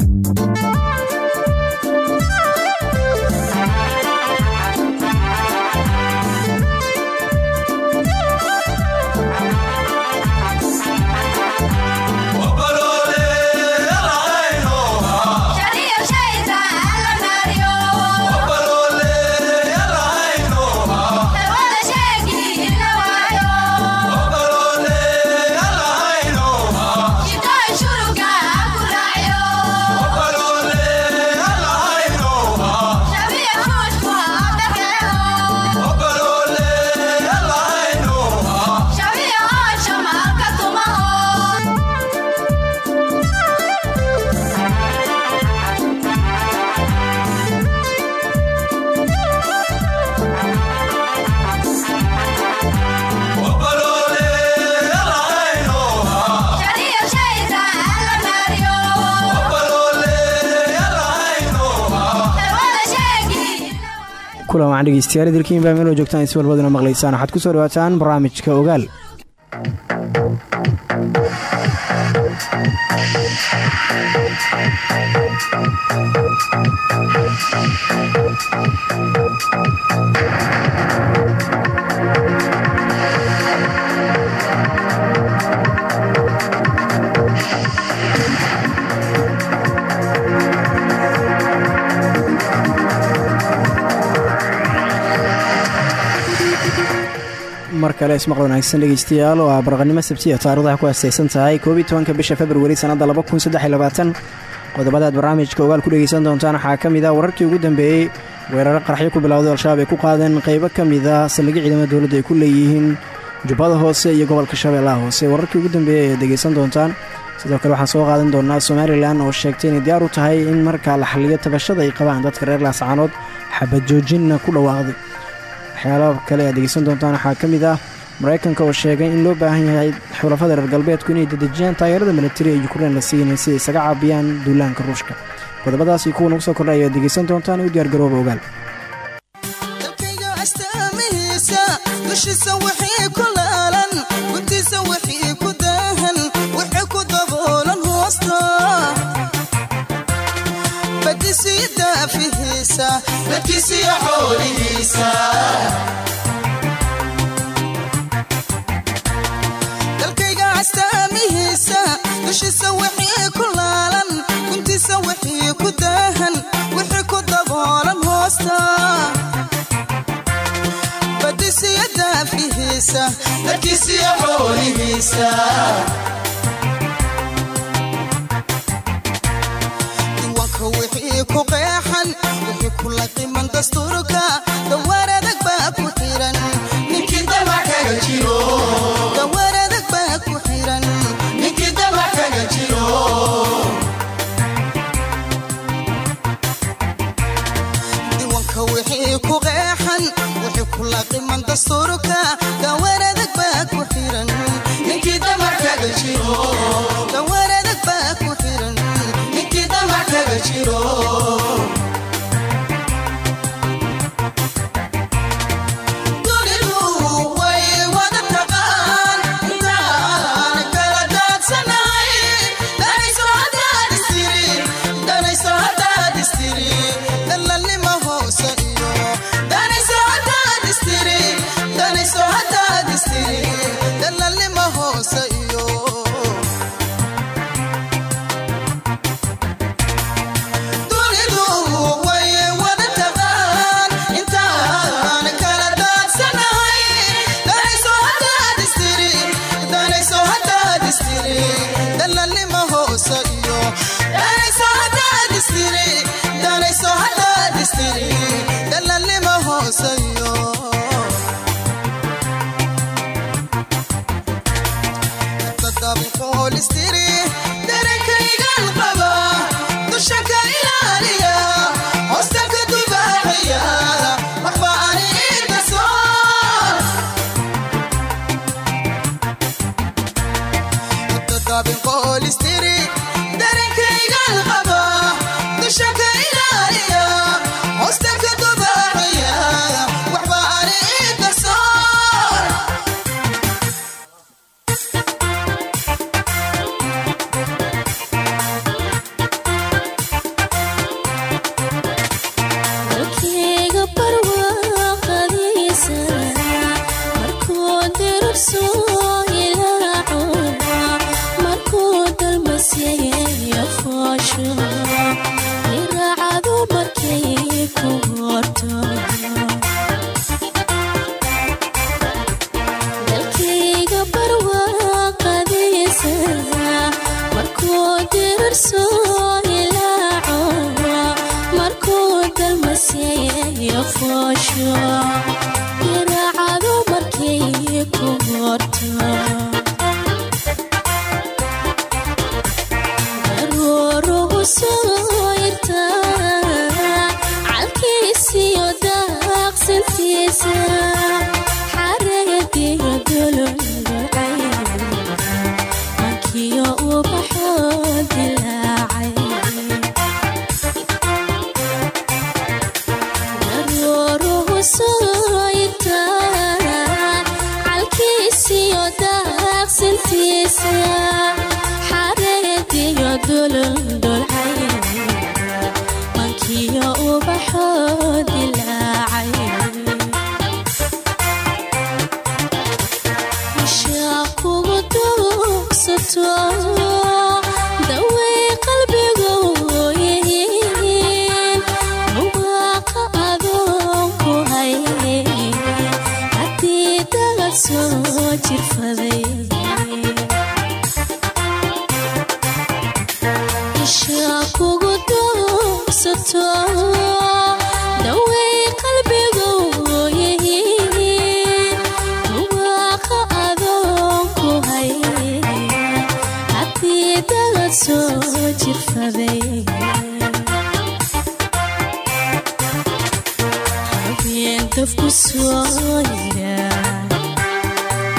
kulan waan dhegeystayaal idilkiin baa meelo joogtaan si walbaduna maqlaysaan. Waxaad ku soo dhawaataan barnaamijka ogaal kale ismaqal wanaagsan dhegeystayaal oo ah barqanimo sabtiya taarikhdaha ku aasaysan tahay koob iyo bisha februari sannadda qodobadaad barnaamijka ogaal ku dhegeysan doontaan waxaa ka mid ah wararkii ugu dambeeyey weeraro qaraxyo ku bilowday al-shabaab ay ku qaadeen qaybo ka mid ah saldhigyo ciidamada dowladda ay ku leeyihiin jubbada hoose iyo gobolka shabeellaha hoose. Wararkii ugu dambeeyey ayaad dhegeysan doontaan sidoo kale waxaan soo qaadan doonaa somalilan oo sheegtay inay diyaar u tahay in markaa la xaliyo tabashada ay qabaan dadka reer laascaanood xabad joojinna ku dhawaaqday waxyaalaha kale aad dhegeysan doontaan. Waxaa ka mid ah maraykanka oo sheegay in loo baahan yahay xulafada reer galbeedku inay dedejiyaan taageerada militari ee yukrain la siinay si ay isaga caabiyaan duulaanka ruushka. Qodobadaasi kuwa nagu soo kordhay ayaad dhegeysan doontaan u diyaar garooba ogaal darenkaygan afku soo yidhaa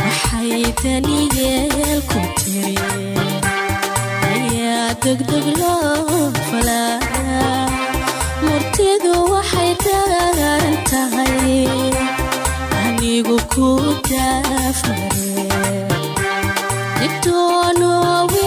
waxay tani geelku tiri ayaa degdeg loo falaa murtidu waxay daran tahay anigu ku daafare digtoonoowi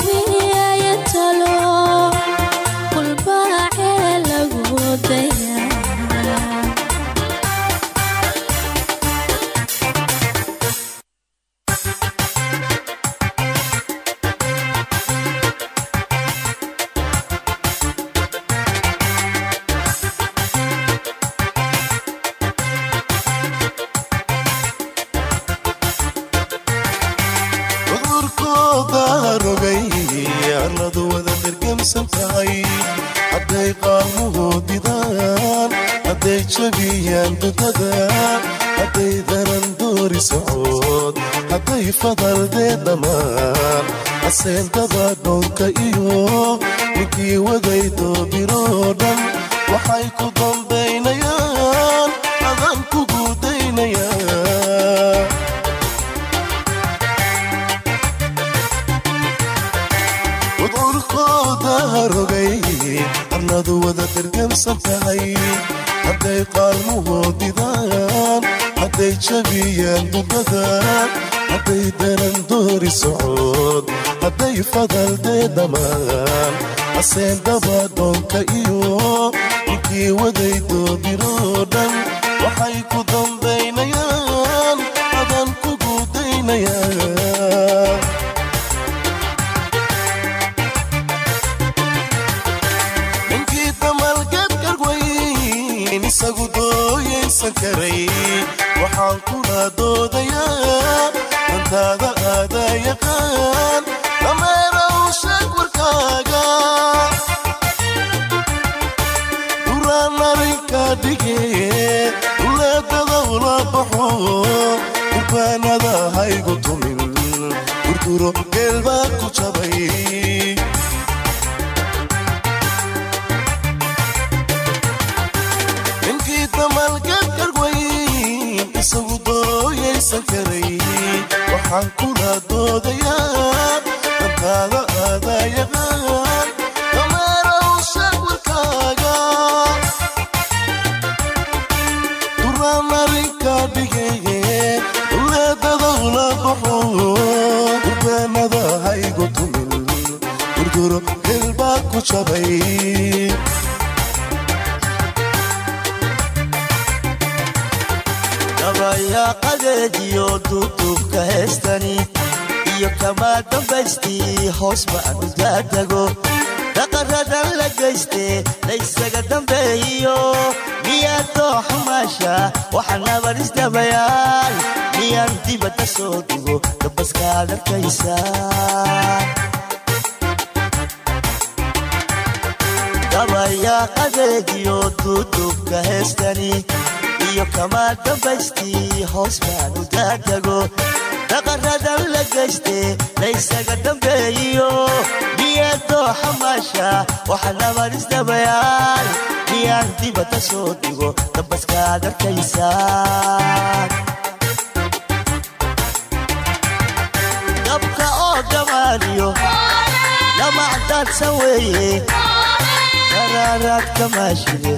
kamaashide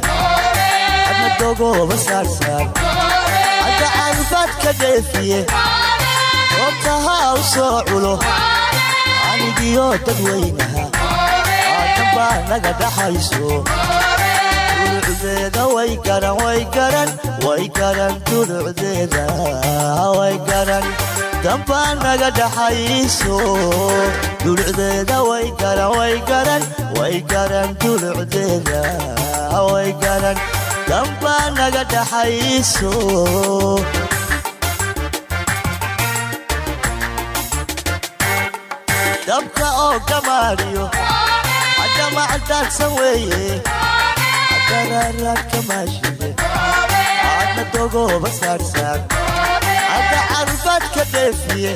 adna dogooba saarsaar hadda caanubaad ka dheefiye goobta haa u soo culo anigiyo dadweynaha aatan baa naga dhaxayso dambaa naga dhaxayso dulucdeeda way garan way garan way garan dulucdeeda way garan dambaa naga dhaxayso dabka oo gamaariyo haddama cadaadsan weeye haddaraaraad kamaashide aadna dogooba saarsaar hadda carubaad dheefiye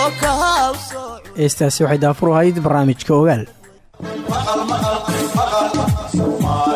oo kahaa u soo heestaasi waxay daafur ahayd barnaamijka ogaal maqal maqal maqal Soomaali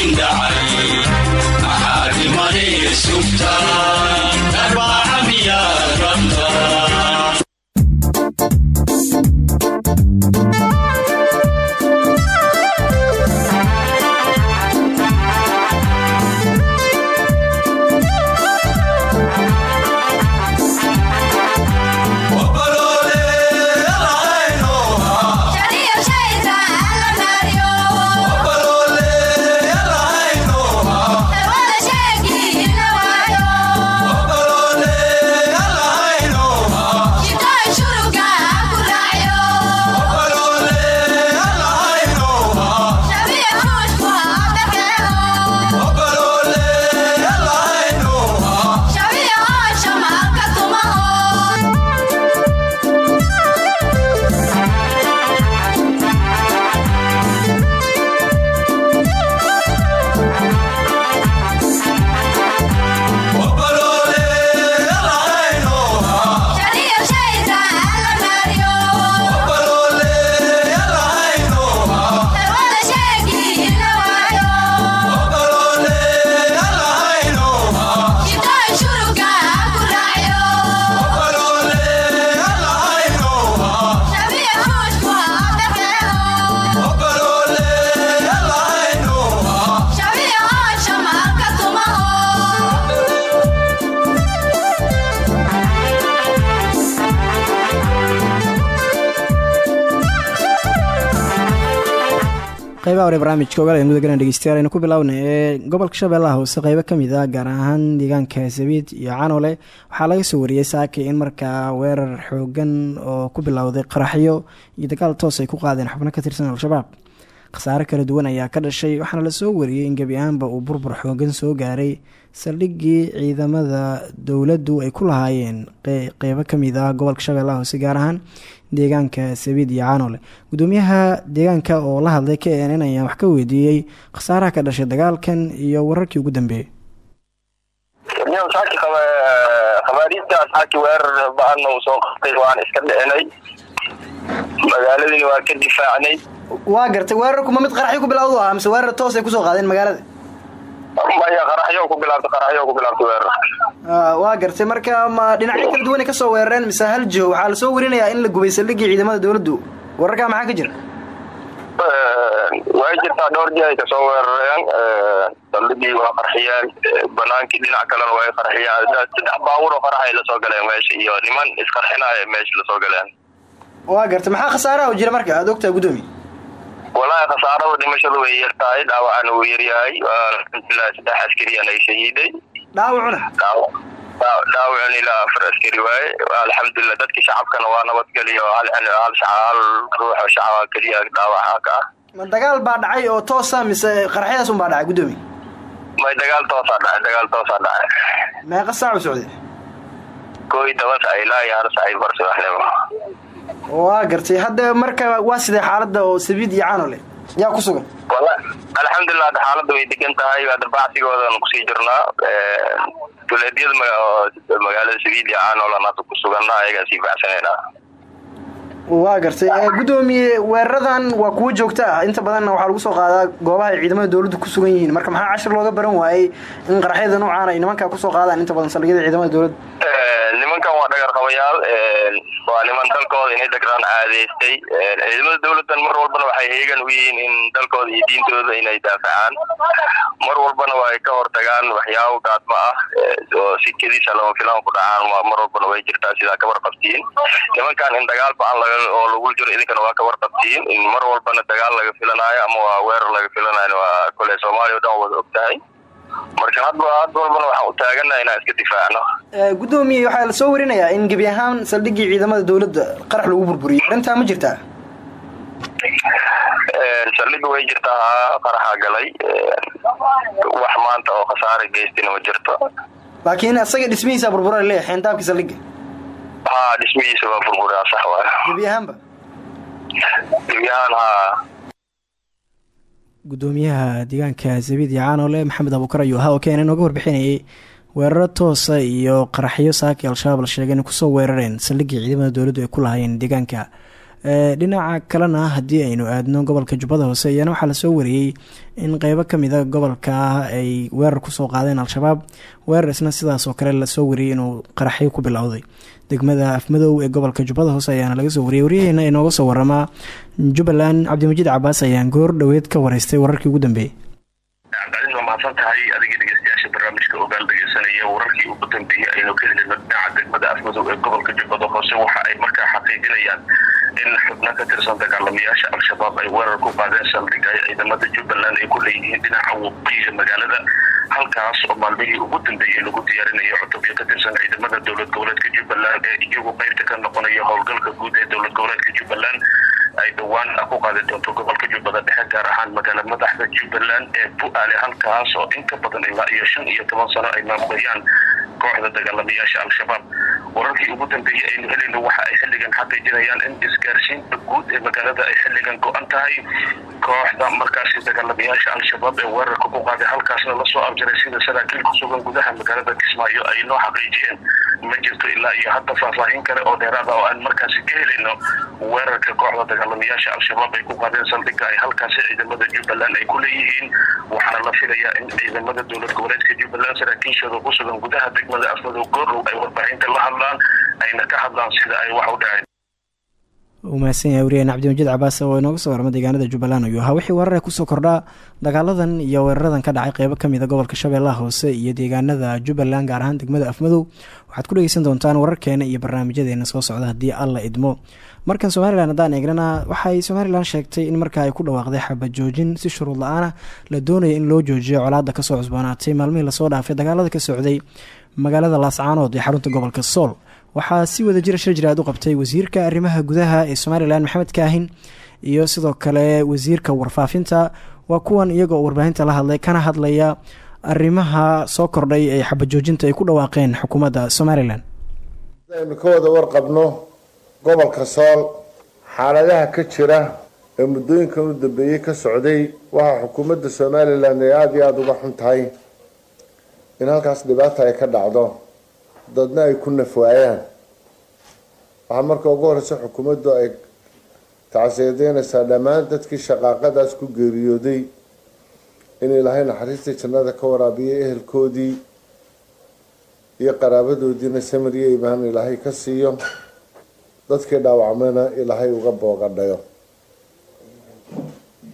dhacay maxaa dhimanee hore barnaamijka ogaal ayaan gudagalan dhegeystayaal aynu ku bilaawna ee gobolka shabeellaha hoose qeybo ka mid ah gaar ahaan deegaanka sabiid iyo canole waxaa laga soo wariyey saakay in markaa weerar xoogan oo ku bilowday qaraxyo iyo dagaal toos ay ku qaadeen xubno ka tirsan al-shabaab. Khasaare kala duwan ayaa ka dhashay waxaana la soo wariyey in gebi ahaanba uu burbur xoogan soo gaaray saldhiggii ciidamada dowladdu ay ku lahaayeen qeybo ka mid ah gobolka shabeellaha hoose gaar ahaan deegaanka sabiid iyo canole gudoomiyaha deegaanka oo la hadlay k n n ayaan wax ka weydiiyey khasaaraha ka dhashay dagaalkan iyo wararkii ugu dambeeyey saaki khabaariista saaki weerar ba'ana uu soo qabtay waan iska dhicinay magaaladii waa ka difaacnay. Waa gartay weerarku ma mid qaraxyo ku bilowdu ahaa mise weerar toos ay ku soo qaadeen magaalada waa gartay. Marka ma dhinacyo kala duwanay ka soo weerareen mise hal jiho waxaa la soo warinayaa in la gubay saldhiggii ciidamada dowladdu. Wararkaa maxaa ka jira? Way jirtaa dhowr jih ay ka soo weerareen. Saldhigii waa qarxiyeen banaankii dhinac kalena way qarxiyeen saddex baabuur oo qarax ay la soo galeen meesha iyo niman isqarxinaya meesha la soo galeen. Waa gartay. Maxaa khasaaraha u jira marka? Aad ogtaa guddoomiye walaahi khasaarada dhimashadu way yartahay dhaawacana wuu yaryahay. Waa alxamdulilah saddex askariyan ay shahiiday. Dhaawacuna? Dhaawac dhaaw- dhaawacna ilaa afar askari waaye. Alxamdulilah dadkii shacabkana waa nabadgeliyo. Hal hal shaca hal ruux oo shacaba keliya dhaawaca ka ah. Ma dagaal baa dhacay oo toosa mise qaraxyadaas un baa dhacay guddoomiye may dagaal toosaa dhacay dagaal toosaa dhacay. Meeqa saac u socday? Koo iyo toban sac ilaa iyo hal sac iyo bar subaxnimo waa gartay. Hadda marka waa sidee xaaladda oo sabiid iyo caano leh. Yaa ku sugan? Alxamdulilah hadda xaaladda way degan tahay. Hadda bacsigoodan ku sii jirnaa. Duleedyada magaalada sabiid iyo caanolan hadda ku suganna ayagaa sii baxsanayna waa gartay guddoomiye weeraradan waa kuwo joogto ah. Inta badanna waxaa lagu soo qaadaa goobaha ciidamada dowladdu ku sugan yihiin. Marka maxaa cashir looga baran waayey in qaraxyada noocaan ay nimankaa ku soo qaadaan inta badan saldhigyada ciidamada dowladda nimankan waa dhagar qabayaal. Waa niman dalkooda inay degraan caadaystay ciidamada dowladan mar walbana waxay heegan u yihiin in dalkooda iyo diintooda inay daafacaan. Mar walbana waa ay ka hortagaan waxyaabo gaadma ah. Oo si kediisa lama filaan ku dhacaan. Mar walbana way jirtaa sidaa ka warqabtiin. Nimankan in dagaal ba'an laga oo lagu jiro idinkana waa ka warqabtiin. In mar walbana dagaal laga filanayo ama waa weerar laga filanayo waa kole soomaaliya o dhan wada og tahay marka hadba had walbana waxaan u taaganaha inaan iska difaacno. Eh, guddoomiye waxaa la soo warinayaa in gebi ahaan saldhiggii ciidamada dowladda qarax lagu burburiyey arrintaa ma jirtaa? Saldhiga way jirtaa qaraxa galay. Wax maanta oo khasaare geystina ma jirto. Laakiin isaga dhismihiisa burbura leeyahay xeendaabkii saldhigga haa dhismihiisa waa burburaa sax waay. Gebi ahaanba? Gebiyahaan haa. Guddoomiyaha deegaanka zabiid iyo caanole maxamed abuukar ayuu ahaa. Oo keena inooga warbixinayay weeraro toosa iyo qaraxyo saaki al-shabaab la sheegay inay ku soo weerareen saldhiggii ciidamada dowladdu ay ku lahaayeen deegaanka. Eh, dhinaca kalena haddii aynu aadno gobolka jubbada hoose iyana waxaa la soo wariyey in qeybo kamida gobolka ay weerar ku soo qaadeen al-shabaab. Weerar isna sidaas oo kale la soo wariyey inuu qaraxyo ku bilowday degmada afmadow ee gobolka jubbada hoose ayaana laga soo wariyey waryaheena inooga soo waramaa jubbaland cabdimajiid cabaas ayaan goor dhoweed ka wareystay wararkii ugu dambeeyey cabdicaliin waa mahadsan tahay adiga dhegeystayaasha barnaamijka ogaal dhegeysanaya wararkii ugu dambeeyey aynu ka helino dhinaca degmada afmadow ee gobolka jubbada hoose waxa ay markaa xaqiijinayaan in xubno ka tirsan dagaalamayaasha al-shabaab ay weerar ku qaadeen saldhig ay ciidamada jubbaland ay ku leeyihiin dhinaca waqooyiga magaalada halkaas oo maalmihii ugu dambeeyey lagu diyaarinayo cutubyo ka tirsan ciidamada dowlad goboleedka jubbaland ee iyagu qeybta ka noqonaya howlgalka guud ee dowlad goboleedka jubbaland ay dhowaan ku qaadi doonto gobolka jubbada dhexe gaar ahaan magaala madaxda jubbaland ee bu-aale halkaas oo in ka badan ilaa iyo shan iyo toban sano ay maamulayaan kooxda dagaalamayaasha al-shabaab wararkii ugu dambeeyey aynu helayno waxa ay xilligan xaqiijinayaan in isgaarsiinta guud ee magaalada ay xilligan go-an tahay. Kooxda markaasi dagaalamayaasha al-shabaab ee weerarka ku qaaday halkaasna la soo abjaray sida saraakiil ku sugan gudaha magaalada kismaayo ay noo xaqiijiyeen ma jirto ilaa iyo hadda faahfaahin kale oo dheeraada oo aan markaasi ka helayno weerarka kooxda dagaalamayaasha al-shabaab ay ku qaadeen saldhigga ay halkaasi ciidamada jubbaland ay ku leeyihiin. Waxaana la filayaa in ciidamada dowlad goboleedka jubbaland saraakiishooda ku sugan gudaha degmada afmadow goorow ay warbaahinta la hadlaan ayna ka hadlaan sida ay wax u dhaceen. Mahadsan yahay wariyeen cabdimajiid cabaas oo inooga soo warma deegaanada jubbaland ayuu ahaa wixii weerare ku soo kordhaa dagaaladan iyo weeraradan ka dhacay qeybo ka mid a gobolka shabeellaha hoose iyo deegaanada jubbaland gaar ahaan degmada afmadow. Waxaad ku dhegeysan doontaan wararkeena iyo barnaamijyadeena soo socda haddii alla idmo. Markan somalilan haddaan eegnana waxay somalilan sheegtay in markaa ay ku dhawaaqday xabad joojin si shuruud la'aan ah la doonaya in loo joojiyo colaada ka soo cusboonaatay maalmihii la soo dhaafay dagaalada ka socday magaalada laascaanood ee xarunta gobolka sool. Waxaa si wada jira shir jiraad u qabtay wasiirka arrimaha gudaha ee somalilan maxamed kaahin iyo sidoo kale wasiirka warfaafinta waa kuwan iyagoo warbaahinta la hadlay kana hadlaya arrimaha soo kordhay ee xabajoojinta ay ku dhawaaqeen xukuumadda somalilan aynu ka wada warqabno gobolka sool. Xaaladaha ka jira ee muddooyinkan u dambeeyey ka socday waxaa xukuumadda somalilan ay aada iyo aada uga xun tahay. In halkaas dhibaata ay ka dhacdo dadna ay ku nafwaayaan. Waxaa marka ugu horeysa xukuumaddu ay tacsiyadeynaysaa dhammaan dadkii shaqaaqadaas ku geeriyooday in ilaahay naxariistii jannada ka waraabiyay ehelkoodii iyo qaraabadoodiina samir iyo imaan ilaahay ka siiyo dadkii dhaawacmayna ilaahay uga boogadhayo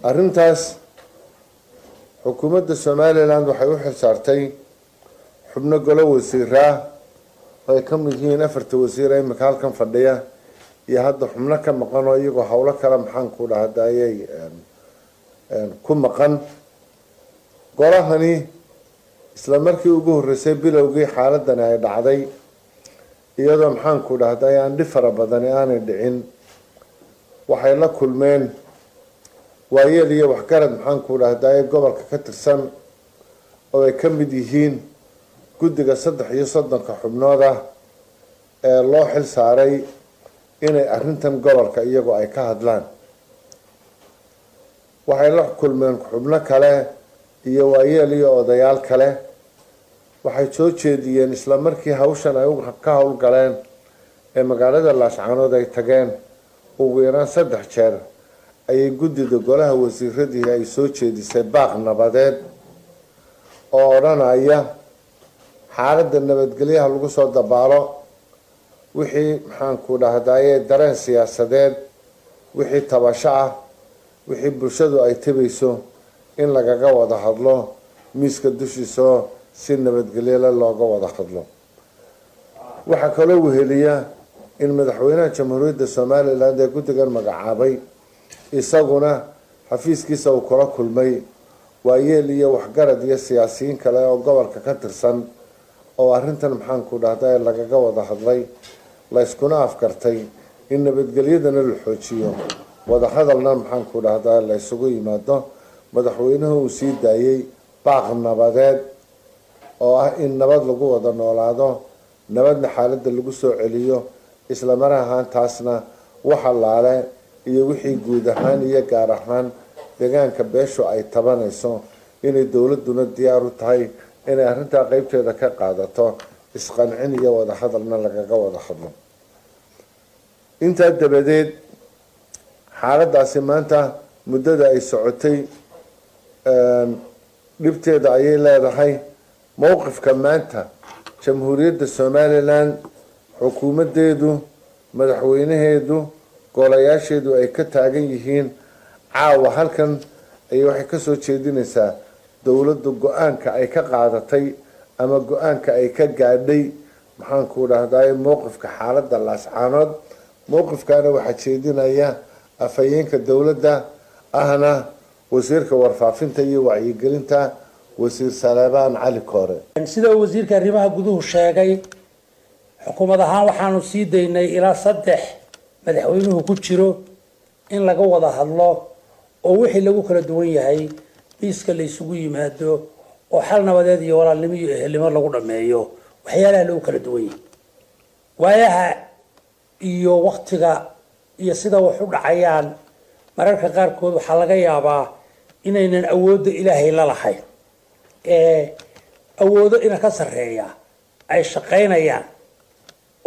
arrintaas xukuumadda somalilan waxay u xilsaartay xubno golo wasiiraa oo ay ka mid yihiin afarta wasiira imika halkan fadhiya iyo hadda xubno ka maqan oo iyagoo howlo kale maxaan ku dhahda ayay ku maqan. Golahani isla markii ugu horreysay bilowgii xaaladani ay dhacday iyadoo maxaanku dhahday aan dhib fara badani aanay dhicin waxay la kulmeen waayeel iyo waxgarad maxaanku dhahdaye gobolka ka tirsan oo ay ka mid yihiin guddiga saddex iyo soddonka xubnood ah ee loo xil saaray inay arrintan gobolka iyagoo ay ka hadlaan. Waxay la kulmeen xubno kale iyo waayeel iyo odayaal kale. Waxay soo jeediyeen isla markii hawshan ay ka howlgaleen ee magaalada laascaanood ay tageen. Ugu yaraan saddex jeer ayay guddida golaha wasiiradii ay soo jeedisay baaq nabadeed oo odhanaya xaaladda nabadgelyaha lagu soo dabaalo wixii maxaanku dhahdaye dareen siyaasadeed wixii tabasho ah wixii bulshadu ay tabayso in lagaga wada hadlo miiska dushiisao si nabadgelyole looga wada hadlo. Waxaa kaloo weheliya in madaxweynaha jamhuuriyadda somaliland ee guddigan magacaabay isaguna xafiiskiisa uu kula kulmay waayeel iyo waxgarad iyo siyaasiyiin kale oo gobolka ka tirsan oo arrintan maxaanku dhahda lagaga wada hadlay layskuna afkartay in nabadgelyadana la xoojiyo. Wadahadalna maxaanku dhahda la ysugu yimaado madaxweynuhu uu sii daayey baaq nabadeed oo ah in nabad lagu wada noolaado nabadna xaaladda lagu soo celiyo isla mar ahaan taasna waxa laale iyo wixii guud ahaan iyo gaar ahaan deegaanka beeshu ay tabanayso inay dowladuna diyaar u tahay inay arrintaa qeybteeda ka qaadato isqancin iyo wada hadalna lagaga wada hadlo intaa dabadeed xaaladaasi maanta muddada ay socotay dhibteeda ayay leedahay. Mowqifka maanta jamhuuriyadda somalilan xukuumadeedu madaxweynaheedu golayaasheedu ay ka taagan yihiin caawa halkan ayay waxay ka soo jeedinaysaa dowladdu go'aanka ay ka qaadatay ama go'aanka ay ka gaadhay maxaanku dhahday mowqifka xaaladda laascaanood. Mowqifkaana waxaa jeedinaya afhayeenka dowladda ahna wasiirka warfaafinta iyo wacyigelinta wasiir saleebaan cali koore. Sida uu wasiirka arrimaha guduhu sheegay xukuumad ahaan waxaanu sii daynay ilaa saddex madaxweynuhu ku jiro in laga wada hadlo oo wixii lagu kala duwan yahay miiska la isugu yimaado oo xal nabadeed iyo walaalnimo iyo ehelnimo lagu dhameeyo waxyaalaha lagu kala duwan yahay. Waayaha iyo waktiga iyo sida wax u dhacayaan mararka qaarkood waxaa laga yaabaa inaynan awoodda ilaahay la lahayn. Ee awoodo ina ka sarreeya ay shaqaynayaan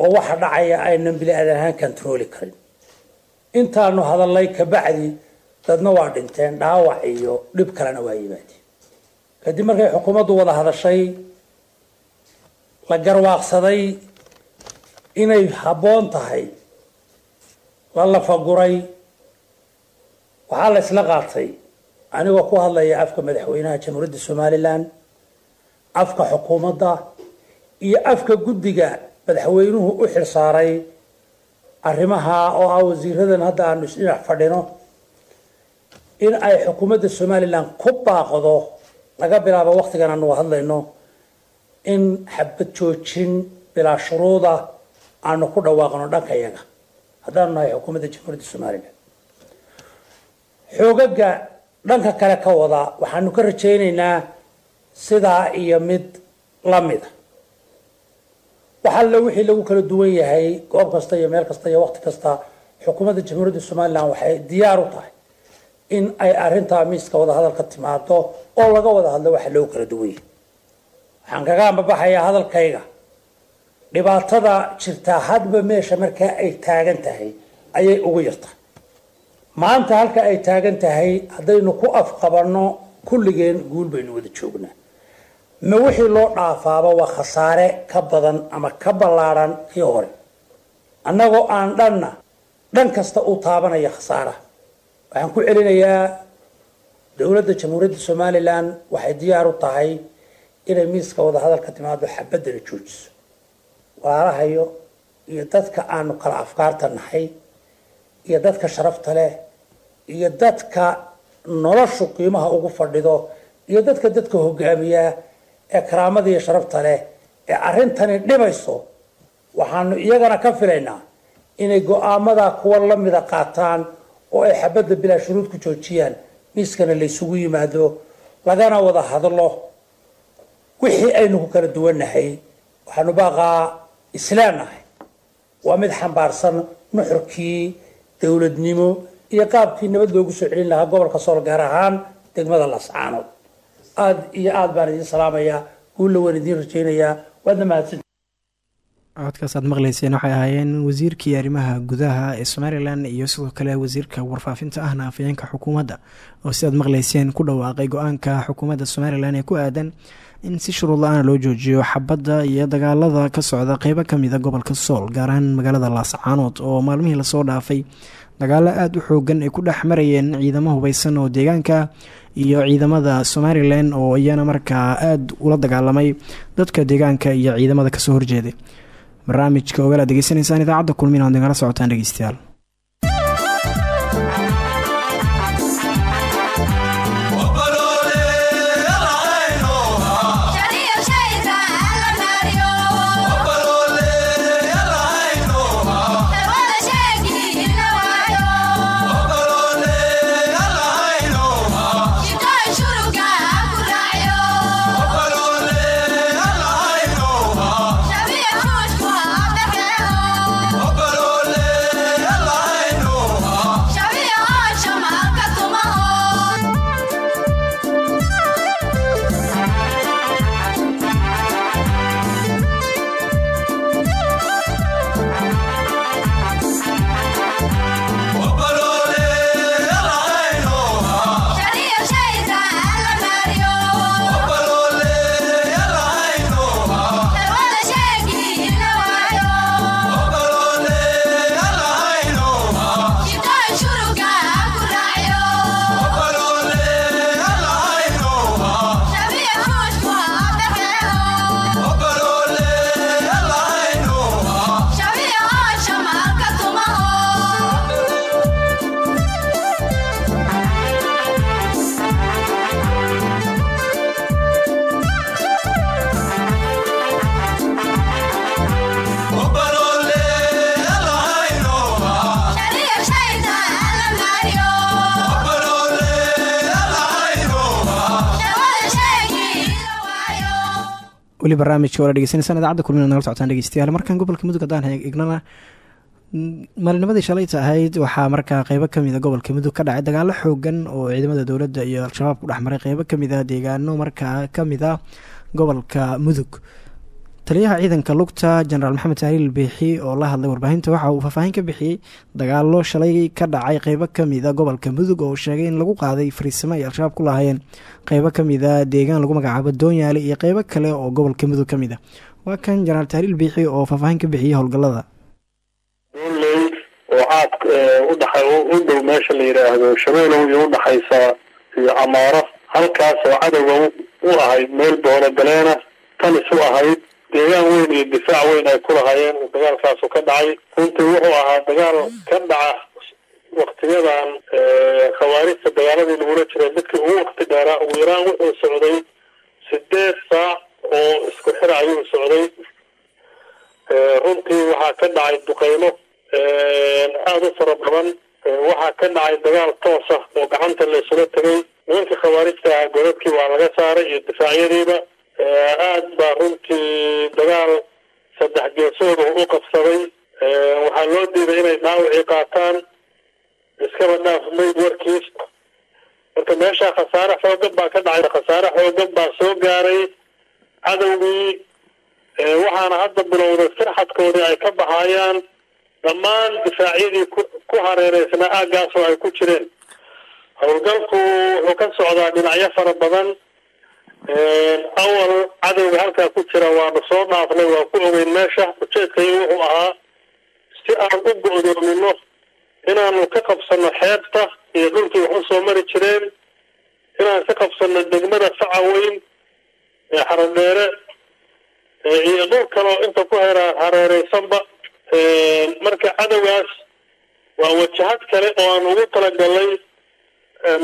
oo waxa dhacaya aynan bini aadan ahaan controli karin. Intaanu hadalnay kabacdi dadna waa dhinteen dhaawac iyo dhib kalena waa yimaadeen kadib markay xukuumaddu wada hadashay la garwaaqsaday inay habboon tahay la lafaguray waxaa la isla qaatay. Anigoo ku hadlaya afka madaxweynaha jamhuuriyadda somalilan afka xukuumadda iyo afka guddiga madaxweynuhu u xilsaaray arrimaha oo ah wasiiradan hadda aanu isdhinac fadhino in ay xukuumadda somalilan ku baaqdo laga bilaabo waktigan aanu hadlayno in xabad joojin bilaa shuruuda aanu ku dhawaaqno dhanka iyaga. Haddaanu nahay xukuumadda jamhuuriyadda somalilan xoogaga dhanka kale ka wada waxaanu ka rajaynaynaa sidaa iyo mid lamida wax alle wixii lagu kala duwan yahay goob kasta iyo meel kasta iyo waqti kasta xukuumadda jamhuuriyadda somalilan waxay diyaar u tahay in ay arintaa miiska wadahadal ka timaado oo laga wada hadlo waxa lagu kala duwan waxaan kaga ambabaxayaa hadalkayga. Dhibaatada jirtaa hadba meesha markaa ay taagan tahay ayay ugu yartahay maanta halka ay taagan tahay haddaynu ku afqabanno kulligeen guul baynu wada joognaa. Ma wixii loo dhaafaaba waa khasaare ka badan ama ka ballaadhan kii hore. Annagoo aan dhanna dhan kasta uu taabanaya khasaara waxaan ku celinayaa dowladda jamhuuriyadda somalilan waxay diyaar u tahay inay miiska wadahadalka timaado xabaddana joojiso walaalahayo iyo dadka aanu kala afkaarta nahay iyo dadka sharafta leh iyo dadka noloshu qiimaha ugu fadhido iyo dadka dadka hogaamiya ee karaamada iyo sharafta leh ee arrintani dhibayso. Waxaanu iyagana ka filaynaa inay go'aamada kuwa lamida qaataan oo ay xabadda bilaa shuruud ku joojiyaan miiskana laysugu yimaado lagana wada hadlo. Wixii aynu ku kala duwannahay waxaanu baaqaa islaamnahay waa mid xambaarsan nuxurkii dowladnimo iyo qaabkii nabad loogu soo celin lahaa gobolka sool gaar ahaan degmada lascaanood. Aada iyo aada baan idiin salaamayaa guulla waan idiin rajaynayaa waadna mahadsan codkaas aad maqleyseen waxay ahaayeen wasiirkii arrimaha gudaha ee somalilan iyo sidoo kale wasiirka warfaafinta ahna afayeenka xukuumadda oo sidaad maqleyseen ku dhawaaqay go'aanka xukuumadda somalilan ee ku aadan in si shuruud la'aana loo joojiyo xabadda iyo dagaalada ka socda qeybo kamida gobolka sool gaar ahaan magaalada laascaanood oo maalmihii la soo dhaafay. Dagaalo aada u xoogan ay ku dhex marayeen ciidamo hubeysan oo deegaanka iyo ciidamada somalilan oo iyana markaa aada ula dagaalamay dadka deegaanka iyo ciidamada ka soo horjeeday barnaamijka ogaal aad degeysanaysaan idaacadda kulmin oad nagala socotaan dhegeystayaal weli barnaamijka wala dhegeysanaysaan idaacadda kulmin nagala socotaan dhegeystayaal. Markan gobolka mudug haddaan egnana maalinimadii shalayta ahayd waxaa markaa qeybo kamida gobolka mudug ka dhacay dagaalo xoogan oo ciidamada dowladda iyo al-shabaab ku dhexmaray qeybo kamida deegaano markaa kamida gobolka mudug taliyaha ciidanka lugta jenaraal maxamed tahliil biixi oo la hadlay warbaahinta waxa uu faahfaahin ka bixiyey dagaalo shalay ka dhacay qeybo kamida gobolka mudug oo sheegay in lagu qaaday fariisimo ay al-shabaab ku lahaayeen. Qeybo kamida deegaan lagu magacaabo doonyaale iyo qeybo kale oo gobolka mudug ka mid a waa kan jenaraal tahliil biixi oo faahfaahin ka bixiyey howlgalada doonley oo aad udhaxa u dhow meesha la yidhaahdo shabeelow iyo udhaxaysa iyo camaaro halkaas oo cadowga u ahayd meel boolo galeena talis u ahayd deegaan weyn iyo difaac weyn ay ku lahaayeen dagaalkaasu ka dhacay. Runtii wuxuu ahaa dagaal ka dhaca waktiyadan khawaarijta dagaaladii lagula jiray midkii ugu wakti dheeraa. Ugu yaraan wuxuu socday sideed saac oo isku xira ayuu socday. Runtii waxaa ka dhacay duqeymo aada u fara badan. Waxaa ka dhacay dagaal toos ah oo gacanta laysula tegay. Nimankii khawaarijta ah godadkii waa laga saaray iyo difaacyadiiba aad baa runtii dagaal saddex geesooda u qabsaday. Waxaa loo diiday inay dhaawacii qaataan. Iskaba dhaaf mayd warkiis. Marka meeshaa khasaare xoogan baa ka dhacay. Khasaare xoogan baa soo gaaray. Cadowgii waxaana hadda bilowday firxadkoodii ay ka baxayaan dhammaan difaacyadii ku hareereysnaa aaggaasoo ay ku jireen. Howlgalku wuxuu ka socdaa dhinacyo fara badan awal cadowga halkaa ku jira waanu soo dhaafnay waa ku ogeyn meesha ujeedkayo wuxuu ahaa si aan u go-doomino inaanu ka qabsano xeebta iyo dhulkii wax u soo mari jireen inaan ka qabsano degmada faca weyn ee xaradheere iyo dhul kaleo inta ku hera hareereysanba marka cadowgaas waa wajahad kale oo aan ugu talagalnay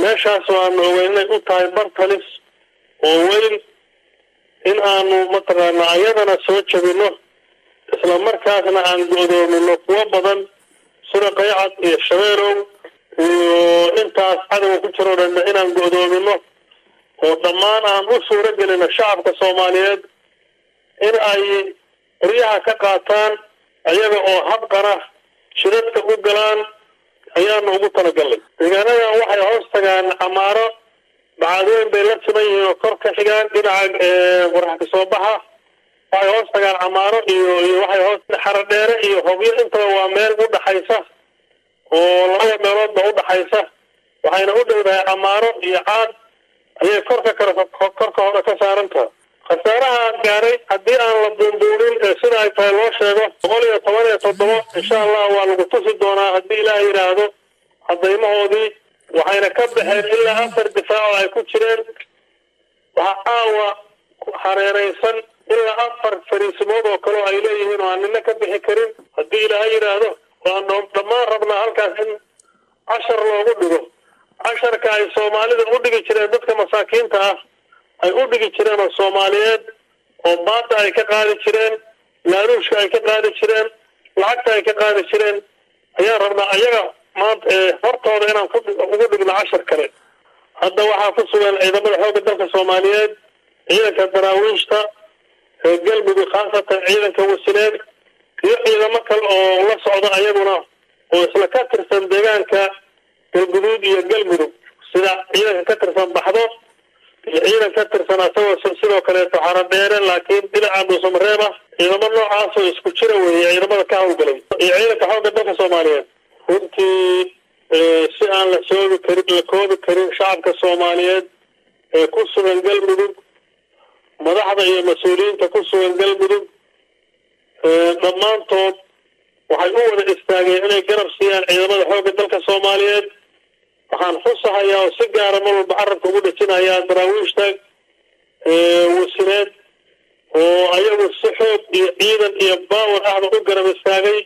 meeshaas oo aanu ogeynay u tahay bartalis oo weyn in aanu mataqaana ayadana soo jabino isla markaasna aan go-doomino kuwo badan sida qaycad iyo shabeelow iyo intaas cadowga ku jiroo dhanna inaan go-doomino oo dhammaan aan u suuro gelino shacabka soomaaliyeed in ay qoryaha ka qaataan ayaga oo habqana shidadka u galaan ayaanu ugu talagalnay deegaanadan waxay hoos tagaan camaaro bacadweyn bay la siman yihiin oo kor ka xigaan dhinaca qorax ka soo baxa. Waxay hoos tagaan camaaro iyo iyo waxay hoos xaradheere iyo hobyo intaba waa meel u dhaxaysa oo labada meeloodba u dhaxaysa. Waxayna u dhowdahay camaaro iyo caad. Ayay korka kale korka hore ka saaran taha khasaaraha gaaray haddii aan la buunbuunin sida ay tahay loo sheego boqol iyo toban iyo toddoba insha allah waa lagu tusi doonaa haddii ilaah yidhaahdo cadaymahoodii waxayna ka baxeen ilaa afar difaac oo ay ku jireen. Waxaa caawa hareereysan ilaa afar fariisimood oo kale oo ay leeyihiin oo aan nina ka bixi karin. Haddii ilaaha yidhaahdo waanu dhammaan rabnaa halkaas in cashar loogu dhigo. Casharka ay soomaalida u dhigi jireen dadka masaakiinta ah ay u dhigi jireen oo soomaaliyeed oo baada ay ka qaadi jireen laaruushka ay ka qaadi jireen lacagta ay ka qaadi jireen ayaan rabnaa ayaga hortooda inaan ugu dhigno cashar kale. Hadda waxaa ku sugan ciidamada xoogga dalka soomaaliyeed ciidanka daraawiishta galmudug khaasatan ciidanka wasileed iyo ciidamo kale oo la socda ayaguna oo isla ka tirsan deegaanka galguduud iyo galmudug sida ciidanka ka tirsan baxdo iyo ciidan ka tirsan asagoo sidoo kaleeto xaradheere laakiin dhinaca dhuusamareeb ah ciidamo noocaasoo isku jira weeye ciidamada ka hawlgalay. Iyo ciidanka xoogga dalka soomaaliyeed runtii si aan la soobi karin la koobi karin shacabka soomaaliyeed ee ku sugan galmudug madaxda iyo mas'uuliyiinta ku sugan galmudug dhammaantood waxay u wada istaageen inay garab siiyaan ciidamada xoogga dalka soomaaliyeed. Waxaan xusahayaa oo si gaara mar walba carabka ugu dhejinayaa daraawiishta wasineed oo ayagu si xoog iyo ciidan iyo baawer ahba u garab istaagay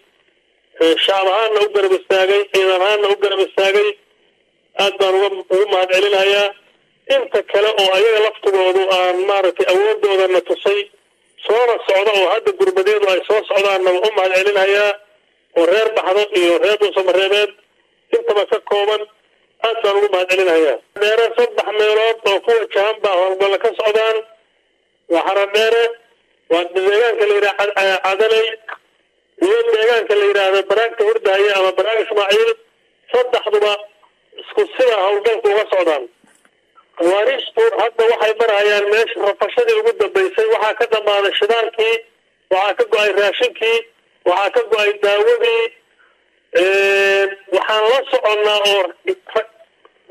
shacab ahaanna u garab istaagay ciidan ahaanna u garab istaagay aad baan ugu mahad celinayaa inta kale oo ayaga laftigoodu aan maaragtay awoodoodana tusay soona socda oo hadda gurbadeedu ay soo socdaanna u mahad celinayaa oo reer baxdo iyo reer dhuusamareebeed intaba ka kooban aad baan ugu mahad celinayaa dheere saddex meelood oo ku wajahan baa howlgalla ka socdaan waa xaradheere waa deegaanka la yidhaha cadaley iyo deegaanka la yidhaahdo baraagta hurdaaye ama baraag ismaaciil saddexduba isku sida howlgalku uga socdaan. Khawaariijtu hadda waxay marhayaan meesha rafashadii ugu dambeysay waxaa ka dhammaaday shidaalkii waxaa ka go'ay raashinkii waxaa ka go'ay daawadii. Waxaan la soconnaa oo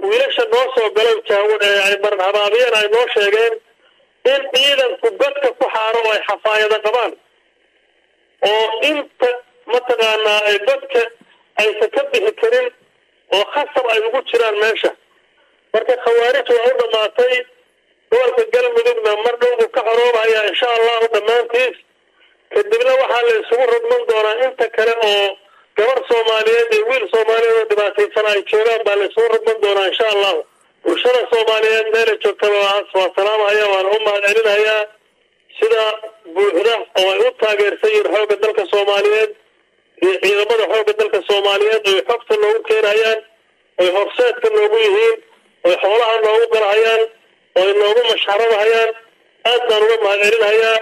wiilasha noo soo galay jaawan ee ay maran habaabiyeen ay noo sheegeen in ciidanku godka ku xaaro oo ay xafaayada qabaan oo inta mataqaanaa godka aysan ka bixi karin oo khasab ay ugu jiraan meesha. Marka khawaarij waa u dhammaatay gobolka galmudugna mar dhow buu ka xoroobayaa insha allahu dhammaantiis. Kadibna waxaa la isugu rogman doonaa inta kale oo gabar soomaaliyeed iyo wiil soomaaliyeed oo dhibaataysan ay joogaan baa la isugu rogman doonaa insha allahu. Bulshada soomaaliyeed meelay joogtaba waa salaamahaya waana u mahad celinayaa sida buuxda oo ay u taageersan yihiin xoogga dalka soomaaliyeed iyo ciidamada xoogga dalka soomaaliyeed oy xogta noogu keenayaan oy horseedka noogu yihiin oy xoolaha noogu galahayaan oy noogu mashxaradahayaan aad baan uga mahad celinayaa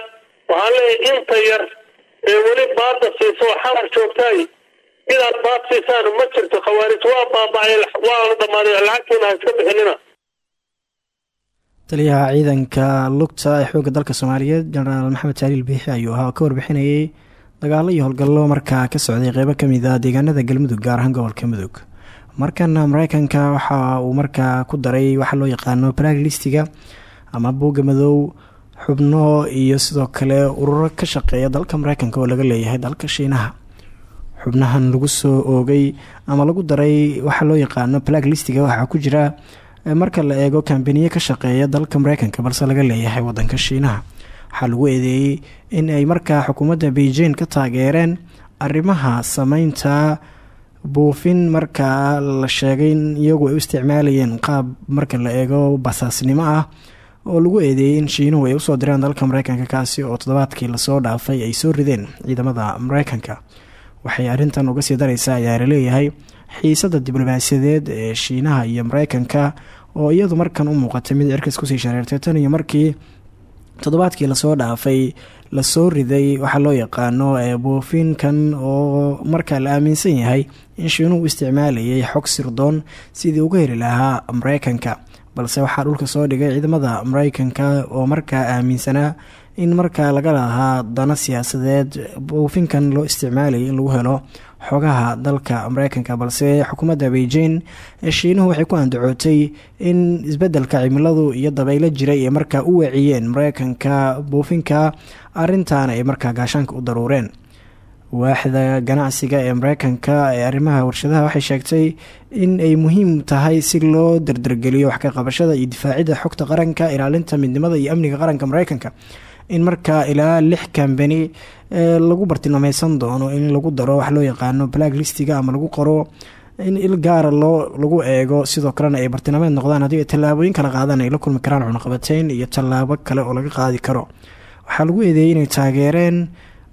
waxaan leeyahay inta yar ee weli baadda siiso oo xamar joogtaay inaad baad siisaan ma jirto khawaarij waa baabacay waa dhammaaday lacagtiina ha iska bixinina taliyaha ciidanka lugta ee xoogga dalka soomaaliyeed jenaraal maxamed taaliil biixi ayuu ahaa ka warbixinayay dagaalo iyo howlgallo markaa ka socday qeybo ka mid a deegaanada galmudug gaar ahaan gobolka mudug markana mareykanka waxa uu markaa ku daray waxaa loo yaqaano blaclistiga ama buugga madow xubno iyo sidoo kale ururo ka shaqeeya dalka mareykanka oo laga leeyahay dalka shiinaha. Xubnahan lagu soo oogay ama lagu daray waxaa loo yaqaano blaclistiga waxaa ku jira marka la eego kambaniye ka shaqeeya dalka mareykanka balse laga leeyahay wadanka shiinaha. Waxaa lagu eedeeyey in ay markaa xukuumadda beijing ka taageereen arrimaha sameynta buufin markaa la sheegay in iyagu ay u isticmaalayeen qaab marka la eego basaasnimo ah oo lagu eedeeyey in shiinuhu ay u soo direen dalka mareykanka kaasi oo toddobaadkii la soo dhaafay ay soo rideen ciidamada mareykanka. Waxay arrintan uga sii dareysaa ayaa la leeyahay xiisada diblomaasiyadeed ee shiinaha iyo mareykanka oo iyadu markan u muuqatay mid cirkas ku sii shareertay tan iyo markii toddobaadkii la soo dhaafay la soo riday waxaa loo yaqaano buufinkan oo markaa la aaminsan yahay in shiinuhu isticmaalayay xog sirdoon sidii uga heli lahaa mareykanka balse waxaa dhulka soo dhigay ciidamada mareykanka oo markaa aaminsanaa in markaa laga lahaa dano siyaasadeed buufinkan loo isticmaalayay in lagu helo xogaha dalka mareykanka balse xukuumadda beijing shiinuhu waxay ku andacootay in isbeddelka cimiladu iyo dabaylo jiray ay markaa u weeciyeen mareykanka buufinka arintaana ay markaa gaashaanka u daruureen. Waaxda ganacsiga ee mareykanka ee arrimaha warshadaha waxay sheegtay in ay muhiim tahay si loo dardargeliyo wax ka qabashada iyo difaacidda xogta qaranka ilaalinta midnimada iyo amniga qaranka mareykanka in markaa ilaa lix kambani lagu bartilmaameysan doono in lagu daro wax loo yaqaano blaclistiga ama lagu qoro in gaara loo lagu eego. Sidoo kalena ay bartilmaameed noqdaan haddii ay tallaabooyin kala qaadaan ay la kulmi karaan cunaqabateyn iyo tallaabo kale oo laga qaadi karo. Waxaa lagu eedeeyey inay taageereen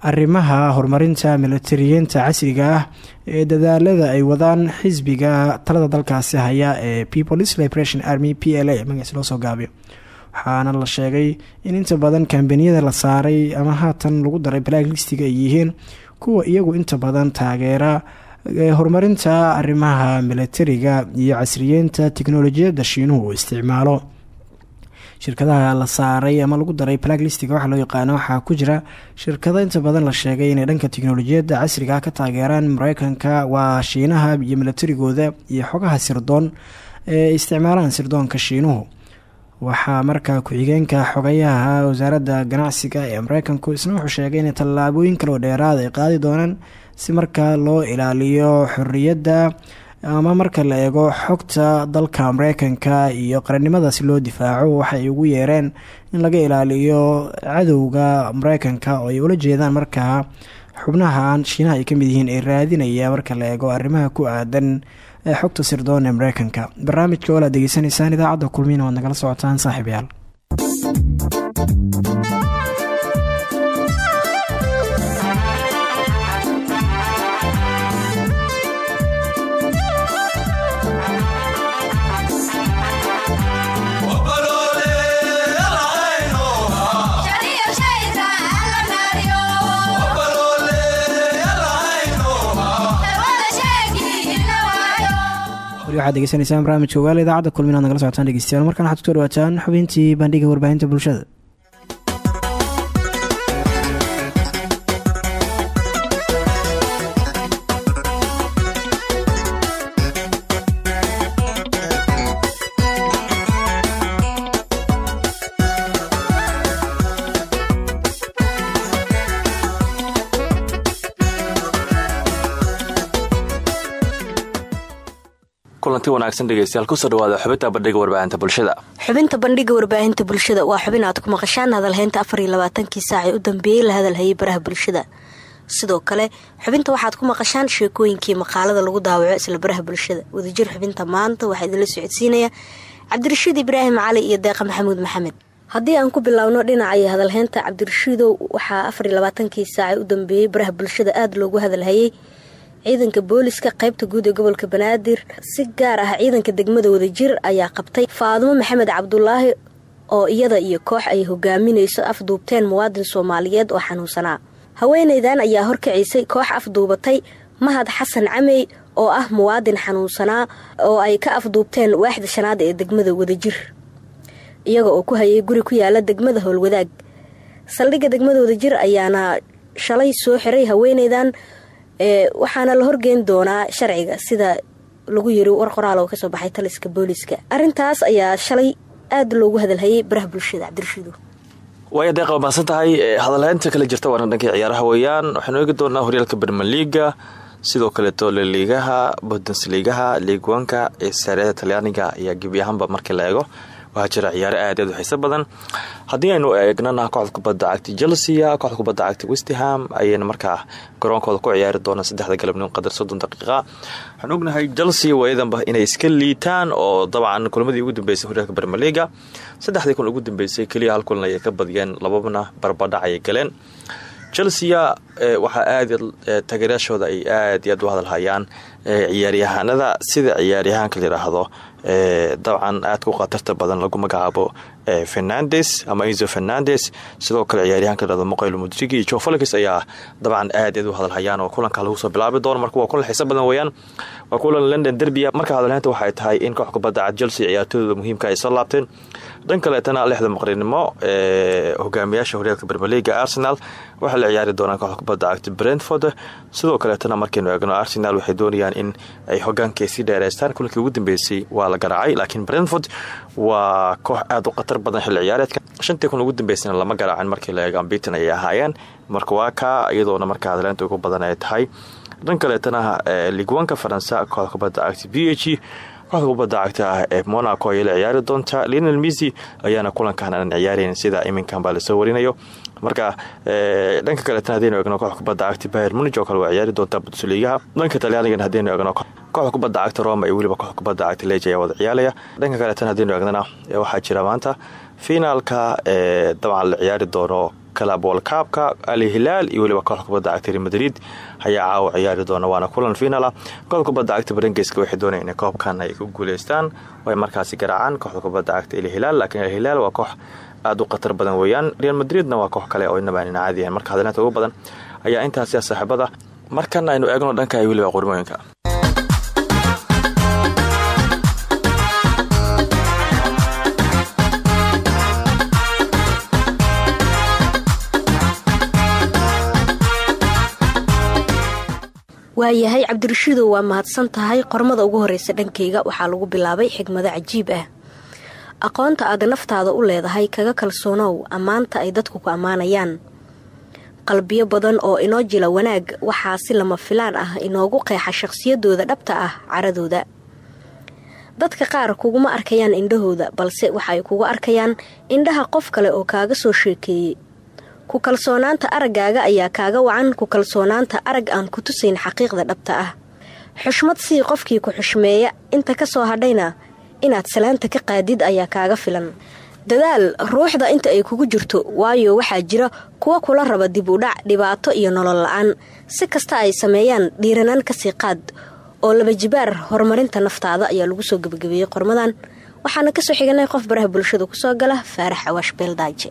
arrimaha horumarinta milatariyiinta casriga ah ee dadaalada ay wadaan xisbiga talada dalkaasi haya ee peoples liberation army p l a magaciis loo soo gaabiyo waxaana la sheegay in inta badan kambaniyada la saaray ama haatan lagu daray blaclistiga ay yihiin kuwa iyagu inta badan taageera horumarinta arrimaha milatariga iyo casriyeynta tiknolojiyadda shiinuhu isticmaalo. Shirkadaha la saaray ama lagu daray blaclistiga waxaa loo yaqaano waxaa ku jira shirkado inta badan la sheegay inay dhanka tiknolojiyadda casriga ka taageeraan mareykanka waa shiinaha iyo milatarigooda iyo xogaha sirdoon ee isticmaalaan sirdoonka shiinuhu waxaa markaa ku-xigeenka xogayaha wasaaradda ganacsiga ee mareykanku isna wuxuu sheegay inay tallaabooyin kaloo dheeraad ay qaadi doonaan si markaa loo ilaaliyo xorriyadda ama marka la eego xogta dalka mareykanka iyo qarannimadaasi loo difaaco. Waxay ugu yeereen in laga ilaaliyo cadowga mareykanka oo ay ula jeedaan markaa xubnahan shiinaha ay ka mid yihiin ay raadinaya marka la eego arrimaha ku aadan ee xogta sirdoon ee mareykanka. Barnaamijka oolaad degeysanaysaan idaacadda kulmiina waad nagala socotaan saaxiibayaal waxaad degeysanaysaan barnaamijka ogaal idaacadda. Kulmin ad nagala socotaan dhegeystayaal. Markaan waxaad ku soo dhawaataan xubintii bandhiga warbaahinta bulshada kulanti wanaagsan dhegeystayaal. Kusoo dhawaada xubinta bandhiga warbaahinta bulshada. Xubinta bandhiga warbaahinta bulshada waa xubin aad ku maqashaan hadalhaynta afar iyo labaatankii saac ee u dambeeyey la hadalhayay baraha bulshada. Sidoo kale xubinta waxaad ku maqashaan sheekooyinkii maqaalada lagu daawaco isla baraha bulshada. Wadajir xubinta maanta waxaa idinla socodsiinaya cabdirashiid ibraahim cali iyo deeqa maxamuud maxamed. Haddii aan ku bilaawno dhinaca hadalhaynta cabdirashiidow waxaa afar iyo labaatankii saac ee u dambeeyey baraha bulshada aada loogu hadalhayay ciidanka booliska qaybta guud ee gobolka banaadir. Si gaar ah ciidanka degmada wadajir ayaa qabtay faadumo maxamed cabdulaahi oo iyada iyo koox ay hogaaminayso afduubteen muwaadin soomaaliyeed oo xanuunsanaa haweenaydan ayaa horkacisay koox afduubatay mahad xasan camey oo ah muwaadin xanuunsanaa oo ay ka afduubteen waaxda shanaad ee degmada wadajir. Iyaga oo ku hayay guri ku yaalla degmada howlwadaag. Saldhigga degmada wadajir ayaana shalay soo xiray haweeneydan ee waxaana la horgeyn doonaa sharciga sida lagu yiri war qoraal oo ka soo baxay taliska booliska arintaas ayaa shalay aada loogu hadalhayay baraha bulshada cabdirashiido waaya deeq waa mahadsan tahay hadalhaynta kale jirta waana dhankii ciyaaraha weeyaan. Waxaynu eegi doonaa horyaalka bermaliga sidoo kaleeto laliigaha bundesliigaha liigwanka ee saariyada talyaaniga ayaa gebi ahaanba markii la eego waxaa jira ciyaaro aad aad u xiiso badan. Haddii aynu eegnana kooxda kubadda cagta chelsea kooxda kubadda cagta westham ayayna markaa garoonkooda ku ciyaari doonaan saddexda galabnimo qadar soddon daqiiqa waxaan ognahay chelsea waayadanba inay iska liitaan oo dabcan kulmadii ugu dambeysay horyaalka bermaliga saddexdii kun ugu dambeysay keliya hal kulan ayay ka badiyeen lababana barbadhac ayay galeen. Chelsea waxaa aad taageerayaashooda ay aad iyo aad u hadalhayaan ciyaaryahanada. Sida ciyaaryahaanka layidhaahdo dabcan aadka u khatarta badan lagu magacaabo fernandes ama enzo fernandes. Sidoo kale ciyaaryahanka layihahdo moqayl mudrigi iyo jo felix ayaa dabcan aad aad u hadalhayaan oo kulanka lagu soo bilaabi doono. Marka waa kulan xiiso badan weeyaan. Waa kulan london derbia marka hadalhaynta waxay tahay in koox kubadda cad chelsea ciyaartooyda muhiimka ay soo laabteen dhan kaleetana lixda maqrinimo ee hogaamiyaasha horyaalka bermaliga arsenal waxaa la ciyaari doonaan kooxda kubadda cagta brentford. Sidoo kaleetana markaynu eegno arsenal waxay doonayaan in ay hogaanka sii dheereystaan kulankii ugu dambeysay waa la garaacay laakiin brentford waa koox aad u khatar badan xilli ciyaareedka. Shantii kun ugu dambeysana lama garaacin markii la eego ambiton ayay ahaayeen. Marka waa kaa iyadoona marka hadleynta ugu badan ay tahay. Dhan kaleetana ligwanka faransa kooxda kubadda cagta b kooxda kubadda cagta ah ee monaco ayay la ciyaari doontaa lionel misi ayaana kulankan aan ciyaarayn sida iminkan baa la soo warinayo. Marka dhanka kaleetana hadaynu eegno kooxda kubadda cagta bayer munij oo kale waa ciyaari doontaa bundesliigaha dhanka talyaanigan hadaynu eegno kooxda kubadda cagta roma iyo weliba kooxda kubadda cagta leej ayaa wada ciyaalaya dhanka kaleetana hadaynu eegnana waxaa jira maanta finaalka ee dabcan la ciyaari doono kalabol kaabka ali hilaal iyo weliba kubadda cagta real madrid ayaa caawa ciyaari doona waana kulan finaala kooxda kubadda cagta barangeeska waxay doonaya inay koobkan ay ku guuleystaan ay markaasi garaacaan. Kooxda kubadda cagta ali hilaal laakiin ali hilaal waa koox aada u khatar badan weeyaan. Real madridna waa koox kale oo inaba aanan caadi yahan marka hadaleenta ugu badan ayaa intaasi saaxiibada. Markan aynu eegno dhanka weliba qormooyinka waayahay cabdirashiidow waa mahadsan tahay qormada ugu horeysa dhankayga waxaa lagu bilaabay xigmado cajiib ah. Aqoonta aad naftaada u leedahay kaga kalsoonow ammaanta ay dadku ku ammaanayaan. Qalbiyo badan oo inoo jila wanaag waxaa si lama filaan ah inoogu qeexa shaqsiyadooda dhabta ah caradooda. Dadka qaar kuguma arkayaan indhahooda balse waxaay kugu arkayaan indhaha qof kale oo kaaga soo sheekeeyey ku kalsoonaanta araggaaga ayaa kaaga wacan. Ku kalsoonaanta arag aan ku tusayn xaqiiqda dhabta ah. Xushmad sii qofkii ku xushmeeya. Inta ka soo hadhayna inaad salaanta ka qaadid ayaa kaaga filan. Dadaal ruuxda inta ay kugu jirto waayo waxaa jira kuwa kula raba dib u dhac dhibaato iyo nolol la'aan. Si kasta ay sameeyaan dhiiranaan ka sii qaad. Oo laba jibaar horumarinta naftaada ayaa lagu soo gebagabeeyey qormadan. Waxaana ka soo xiganay qof baraha bulshada ku soo gala faarax awaash beeldaaje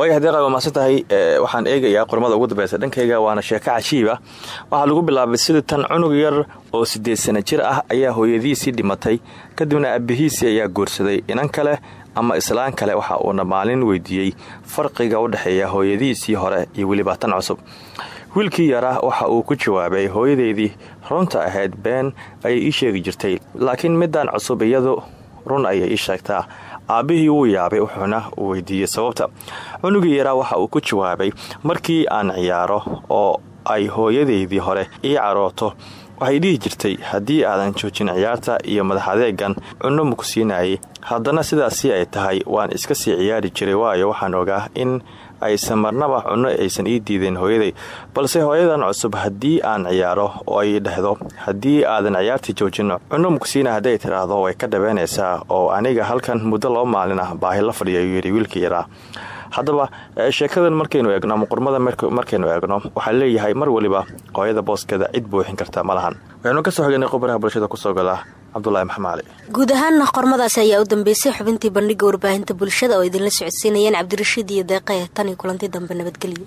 waaya haddii qaaba mahadsan waxaan eegayaa qormada ugu dambeysa dhankayga waana sheeko cajiiba waxaa lagu bilaabay sidii tan cunug yar oo siddeed sana jir ah ayaa hooyadiisii dhimatay. Kadibna aabihiisii ayaa guursaday inan kale ama islaan kale waxa uuna maalin weydiiyey. Farqiga u dhexeeya hooyadiisii hore iyo weliba tan cusub. Wiilkii yara waxa uu ku jawaabay hooyadeydii runta ahayd been ayay ii sheegi jirtay laakiin midaan cusub iyadu run ayay ii sheegtaa aabbihii wuu yaabay wuxuuna uu weydiiyey sababta. Cunugii yaraa waxa uu ku jawaabay markii aan ciyaaro oo ay hooyadeydii hore ii carooto waxay dhihi jirtay haddii aadan joojin ciyaarta iyo madax adeegan cunno maku siinayay haddana sidaasii ay tahay waan iska sii ciyaari jiray waayo waxaan ogaa in aysan marnaba cunno aysan ii diideen hooyaday. Balse hooyadan cusub haddii aan ciyaaro oo ay dhahdo haddii aadan ciyaartii joojin cunno makusiina hadday tidhaahdo way ka dhabeynaysaa oo aniga halkan muddo laba maalin ah baahi la fadhiya ayuu yidhi wiilkii yaraa. Haddaba sheekadan markaynu eegno ama qurmada markaynu eegno waxaa leeyahay mar weliba hooyada booskeeda cid buuxin karta ma lahan waxaynu ka soo xiganay qobaraha bulshada ku soo gala cabdulaahi maxamed cali guud ahaanna qormadaasi ayaa u dambeysay xubintii bandhiga warbaahinta bulshada oo idinla socodsiinayeen cabdirashiid iyo deeqe tan iyo kulanti dambe nabadgelyo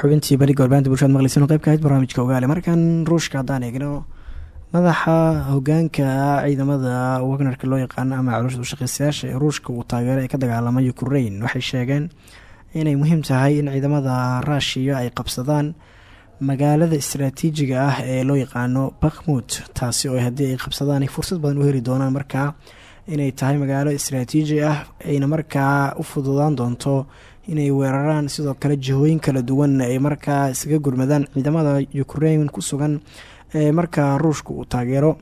xubintii bariga warbaahinta bulshada maqleysan oo qayb ka ahayd barnaamijka ogaale. Markan ruushka haddaan eegno madaxa hogaanka ciidamada wagnerka loo yaqaano ama caloosha ushaqeystayaasha ee ruushka uu taageero ee ka dagaalamay ukrain waxay sheegeen inay muhiim tahay in ciidamada ruushiya ay qabsadaan magaalada istaraatiijiga ah ee loo yaqaano bakhmut taasi oo haddii ay qabsadaan ay fursad badan u heli doonaan markaa inay tahay magaalo istaraatiiji ah ayna markaa u fududaan doonto inay weeraraan sidoo kale jihooyin kala duwan ay markaa isaga gurmadaan ciidamada ukrain ku sugan ee markaa ruushka uu taageero.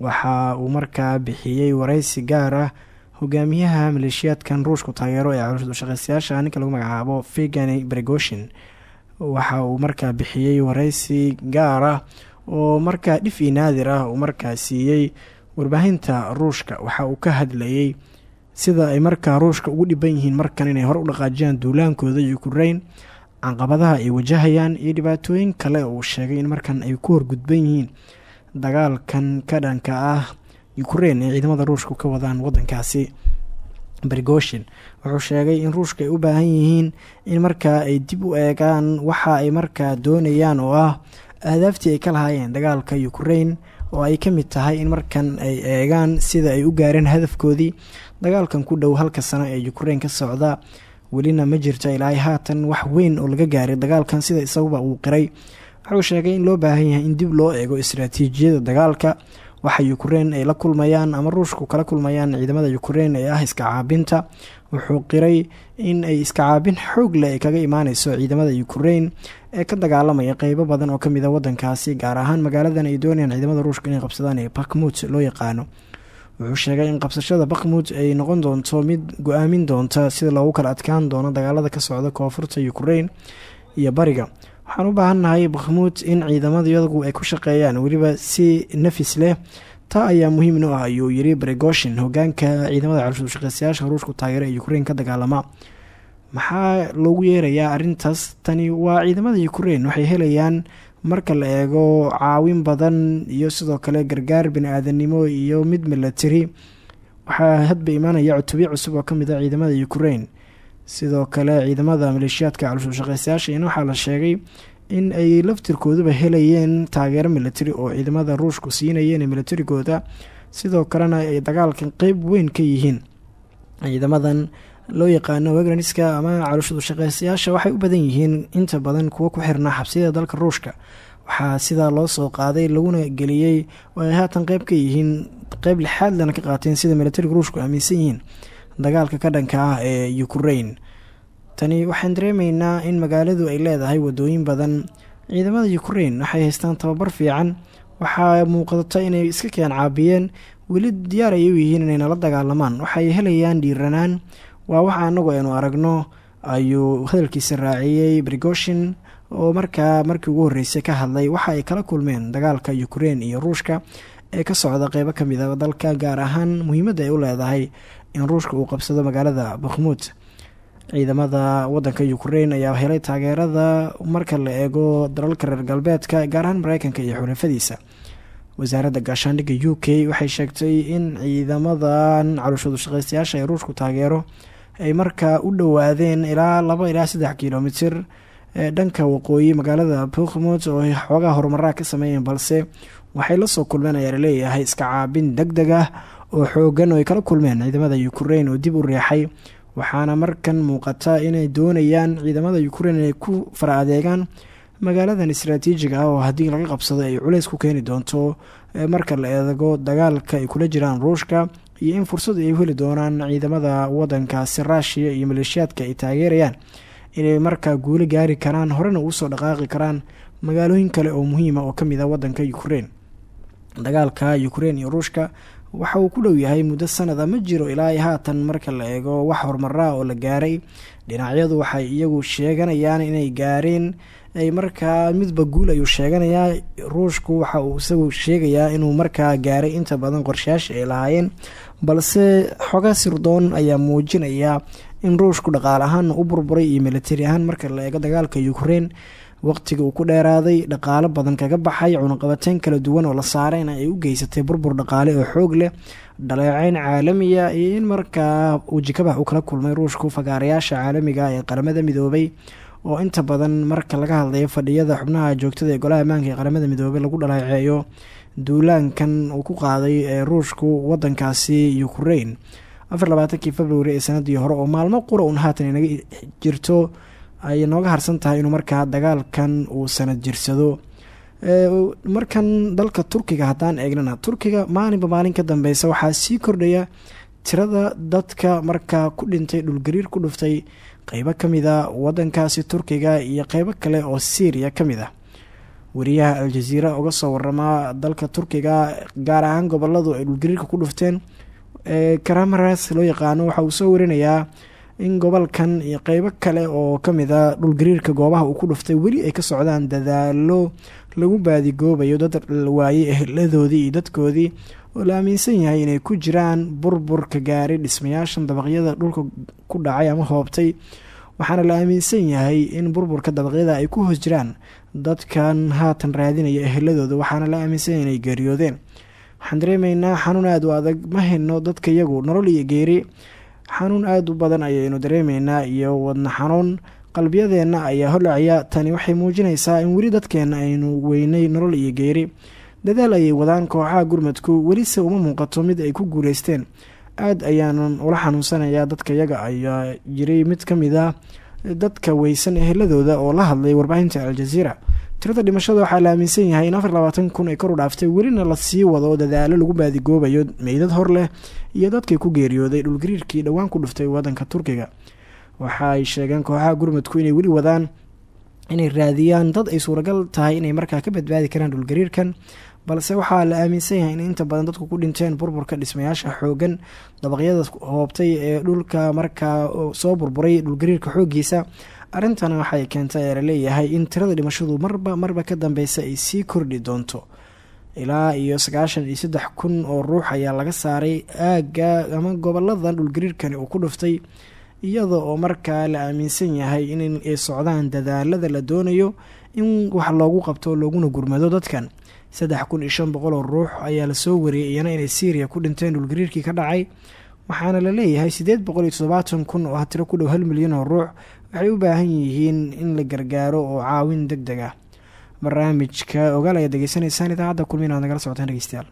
Waxa uu markaa bixiyey wareysi gaar ah hogaamiyaha maleeshiyaadkan ruushku taageero ee ushaqeystayaasha ninka lagu magacaabo fegani bregoshin waxa uu markaa bixiyey wareysi gaar ah oo markaa dhif ii naadir ah uu markaa siiyey warbaahinta ruushka. Waxa uu ka hadlayey sida ay markaa ruushka ugu dhiban yihiin markan inay hore u dhaqaajiyaan duulaankooda ukrain caqabadaha ay wajahayaan iyo dhibaatooyin kale uu sheegay in markan ay ku horgudban yihiin dagaalkan ka dhanka ah ukrain ee ciidamada ruushka ka wadaan wadankaasi brigoshin wuxuu sheegay in ruushka ay u baahan yihiin in markaa ay dib u eegaan waxa ay markaa doonayaan oo ah ahdaaftii ay ka lahaayeen dagaalka ukrain oo ay ka mid tahay in markan ay eegaan sida ay u gaareen hadafkoodii dagaalkan ku dhow halka sano ee ukrain ka socda. Welina ma jirto ilaahay haatan wax weyn oo laga gaaray dagaalkan sida isaguba uu qiray. Wuxuu sheegay in loo baahan yahay in dib loo eego istaraatiijiyada dagaalka. Waxa ukrain ay la kulmayaan ama ruushku kala kulmayaan ciidamada ukrain ee ah iska caabinta wuxuu qiray in ay iska caabin xoog leh ay kaga imaaneyso ciidamada ukrain ee ka dagaalamaya qeybo badan oo ka mid a wadankaasi gaar ahaan magaaladan ay doonayaan ciidamada ruushka inay qabsadaan ee bakmut loo yaqaano wuxuu sheegay in qabsashada bakmut ay noqon doonto mid go'aamin doonta sida loogu kala adkaan doono dagaalada ka socda koonfurta ukrain iyo bariga. Waxaan u baahannahay bakhmuud in ciidamadayadu ay ku shaqeeyaan. Weliba si nafis leh taa ayaa muhiim no ah ayuu yiri bregoshin hogaanka ciidamada caloshaqeystayaasha ruushku taageera ee ukrain ka dagaalama. Maxaa loogu yeerayaa arintaas tani waa ciidamada ukrain waxay helayaan marka la eego caawin badan iyo sidoo kale gargaar bani-aadanimo iyo mid milatari waxaa hadba imaanaya cutubyo cusub oo ka mid a ciidamada ukrain sidoo kale ciidamada maleeshiyaadka caloshaqeystayaasha in waxaa la sheegay in ay laftirkooduba helayeen taageero militari oo ciidamada ruushku siinayeen militarigooda sidoo kalena ay dagaalkan qeyb weyn ka yihiin ciidamadan loo yaqaano wegranska ama calooshadu shaqeystayaasha waxay u badan yihiin inta badan kuwo ku xirnaa xabsiyada dalka ruushka. Waxaa sidaa loo soo qaaday laguna geliyey oo ay haatan qeyb ka yihiin qeyb lixaadlana ka qaateen sida militariga ruushku aaminsan yihiin dagaalka ka dhanka ah ee ukrain tani waxaan dareemaynaa in magaaladu ay leedahay wadooyin badan. Ciidamada ukrain waxay haystaan tababar fiican. Waxaa muuqata inay iska keen caabiyeen. Weli diyaar ayay u yihiin inay nala dagaalamaan. Waxay helayaan dhiiranaan waa waxa anagu aynu aragno ayuu hadalkiisa raaciyey brigoshin oo markaa markii ugu horreysay ka hadlay waxa ay kala kulmeen dagaalka ukrain iyo ruushka ee ka socda qeybo ka mid a dalka gaar ahaan muhiimadda ay u leedahay in ruushka uu qabsado magaalada bakhmuud ciidamada wadanka ukrain ayaa helay taageerada marka la eego dalalka reer galbeedka gaar ahaan mareykanka iyo xulafadiisa. Wasaaradda gaashaandhigga u k waxay sheegtay in ciidamadan calooshadu shaqeystayaasha ee ruushku taageero ay markaa u dhowaadeen ilaa laba ilaa saddex kilomitir dhanka waqooyi magaalada bakhmut oo ay xoogaa horumaraa ka sameeyeen balse waxay la soo kulmeen ayaa la leeyahay iska caabin deg deg ah oo xoogan oo ay kala kulmeen ciidamada ukrain oo dib u riixay waxaana markan muuqata inay doonayaan ciidamada ukrain inay ku fara adeegaan magaaladan istaraatiijiga ah oo haddii laga qabsado ay culeys ku keeni doonto marka la eego dagaalka ay kula jiraan ruushka iyo in fursad ay heli doonaan ciidamada wadankaasi ruushiya iyo maleeshiyaadka ay taageerayaan inay markaa guuli gaari karaan horena uusoo dhaqaaqi karaan magaalooyin kale oo muhiima oo ka mid ah wadanka ukrain dagaalka ukrain iyo ruushka waxa uu ku dhow yahay muddo sanada ma jiro ilaa haatan marka la eego wax horumaraa oo la gaaray. Dhinacyadu waxay iyagu sheeganayaan inay gaareen ay markaa midba guul ayuu sheeganayaa ruushku waxa uu isagu sheegayaa inuu markaa gaaray inta badan qorshayaasha ay lahaayeen balse xoga sirdoon ayaa muujinaya in ruushku dhaqaale ahaan u burburay iyo militari ahaan marka la eego dagaalka ukrein waqtiga uu ku dheeraaday dhaqaalo badan kaga baxay cunaqabateyn kala duwan oo la saareyna ay u geysatay burbur dhaqaale oo xoog leh dhaleeceyn caalamiya iyo in markaa uu kala kulmay ruushku fagaarayaasha caalamiga ee qaramada midoobay oo inta badan marka laga hadlayo fadhiyada xubnaha joogtada ee golaha ammaanka ee qaramada midoobay lagu dhaleeceeyo duulaankan uu ku qaaday ee ruushku wadankaasi ukrein afar labaatankii februari ee sanadii hore oo maalmo qura uun haatan inaga jirto ay nooga harsan tahay inuu markaa dagaalkan uu sanad jirsado. Markan dalka turkiga haddaan eegnana turkiga maalinba maalin ka dambeysa waxaa sii kordhaya tirada dadka markaa ku dhintay dhulgariir ku dhuftay qeybo ka mid a wadankaasi turkiga iyo qeybo kale oo syriya ka mid ah. Wariyaha al-jaziira uga soo warama dalka turkiga gaar ahaan goboladu ay dhulgariirka ku dhufteen karamaras loo yaqaano waxa uu soo warinayaa in gobolkan iyo qeybo kale oo ka mid a dhulgariirka goobaha uu ku dhuftay weli ay ka socdaan dadaalo lagu baadigoobayo dad waayey eheladoodii iyo dadkoodii oo la aaminsan yahay inay ku jiraan burburka gaaray dhismayaashan dabaqyada dhulka ku dhacay ama hoobtay. Waxaana la aaminsan yahay in burburka dabaqyada ay ku hoos jiraan dadkan haatan raadinaya eheladooda waxaana la aaminsan inay geeriyoodeen waxaan dareemaynaa xanuun aada u adag ma hayno dadka iyagu nolol iyo geeri. Xanuun aada u badan ayaynu dareemaynaa iyo wadna xanuun qalbiyadeenna ayaa holacaya tani waxay muujinaysaa in weli dadkeena aynu weynay nolol iyo geeri dadaal ayay wadaan kooxaha gurmadku welise uma muuqato mid ay ku guuleysteen. Aada ayaanan ula xanuunsanayaa dadka yaga ayaa jiray mid ka mid ah dadka weysan eheladooda oo la hadlay warbaahinta al-jaziira tirada dhimashada waxaa la aaminsan yahay in afar labaatan kun ay kor u dhaaftay welina la sii wado dadaalo lagu baadigoobayo meydad hor leh iyo dadkii ku geeriyooday dhulgariirkii dhowaan ku dhuftay wadanka turkiga. Waxa ay sheegeen kooxaha gurmadku inay weli wadaan inay raadiyaan dad ay suuragal tahay inay markaa ka badbaadi karaan dhulgariirkan balse waxaa la aaminsan yahay in inta badan dadku ku dhinteen burburka dhismayaasha xoogan dabaqyada hoobtay ee dhulka markaa soo burburay dhulgariirka xoogiisa arrintana waxay keentay ee la leeyahay in tirada dhimashadu marba marba ka dambeysa ay sii kordhi doonto. Ilaa iyo sagaashan iyo saddex kun oo ruux ayaa laga saaray aagga ama goboladan dhulgariirkani uu ku dhuftay iyada oo markaa la aaminsan yahay in ay socdaan dadaalada la doonayo in wax loogu qabto looguna gurmado dadkan saddex kun iyo shan boqol oo ruux ayaa la soo wariyay iyana inay syriya ku dhinteen dhulgariirkii ka dhacay. Waxaana la leeyahay siddeed boqol iyo toddobaatan kun oo ah tiro ku dhow hal milyan oo ruux waxay u baahan yihiin in la gargaaro oo caawin deg deg ah. Barnaamijka ogaal ayaad degeysanaysaan idaacadda kulmiina ad nagala socotaan dhegeystayaal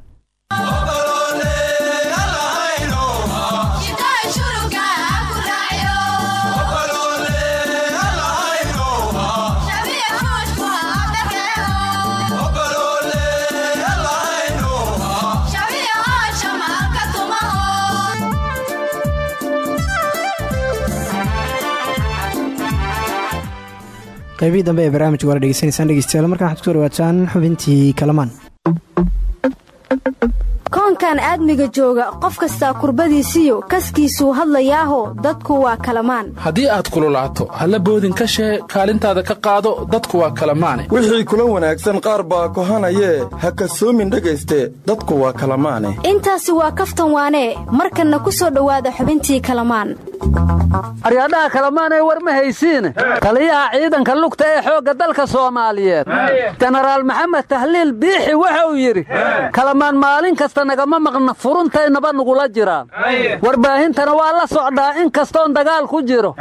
qaybihii dambe ee barnaamijka waala dhegeysanaysaan dhegeystayaal markaan waxad ku soo dhawaataan xubintii kalamaan koonkan aadmiga jooga qof kastaa kurbadiisiyo kaskiisuu hadlayaaho dadku waa kalamaan. Haddii aad kululaato halla boodin ka shee kaalintaada ka qaado dadku waa kalamaane wixii kula wanaagsan qaar baa kohanayee ha kasoomin dhegayste dadku waa kalamaane. Intaasi waa kaftan waanee markanna ku soo dhowaada xubintii kalamaan. Aryadhaha kalamaanay war ma haysiine taliyaha ciidanka lugta ee xoogga dalka soomaaliyeed. Jenaraal maxamed tahliil biixi waxa uu yidhi kalamaan maalin kasta nagama maqna furuntaynaba nugula jiraan warbaahintana waa la socdaa in kastoon dagaal ku jiro.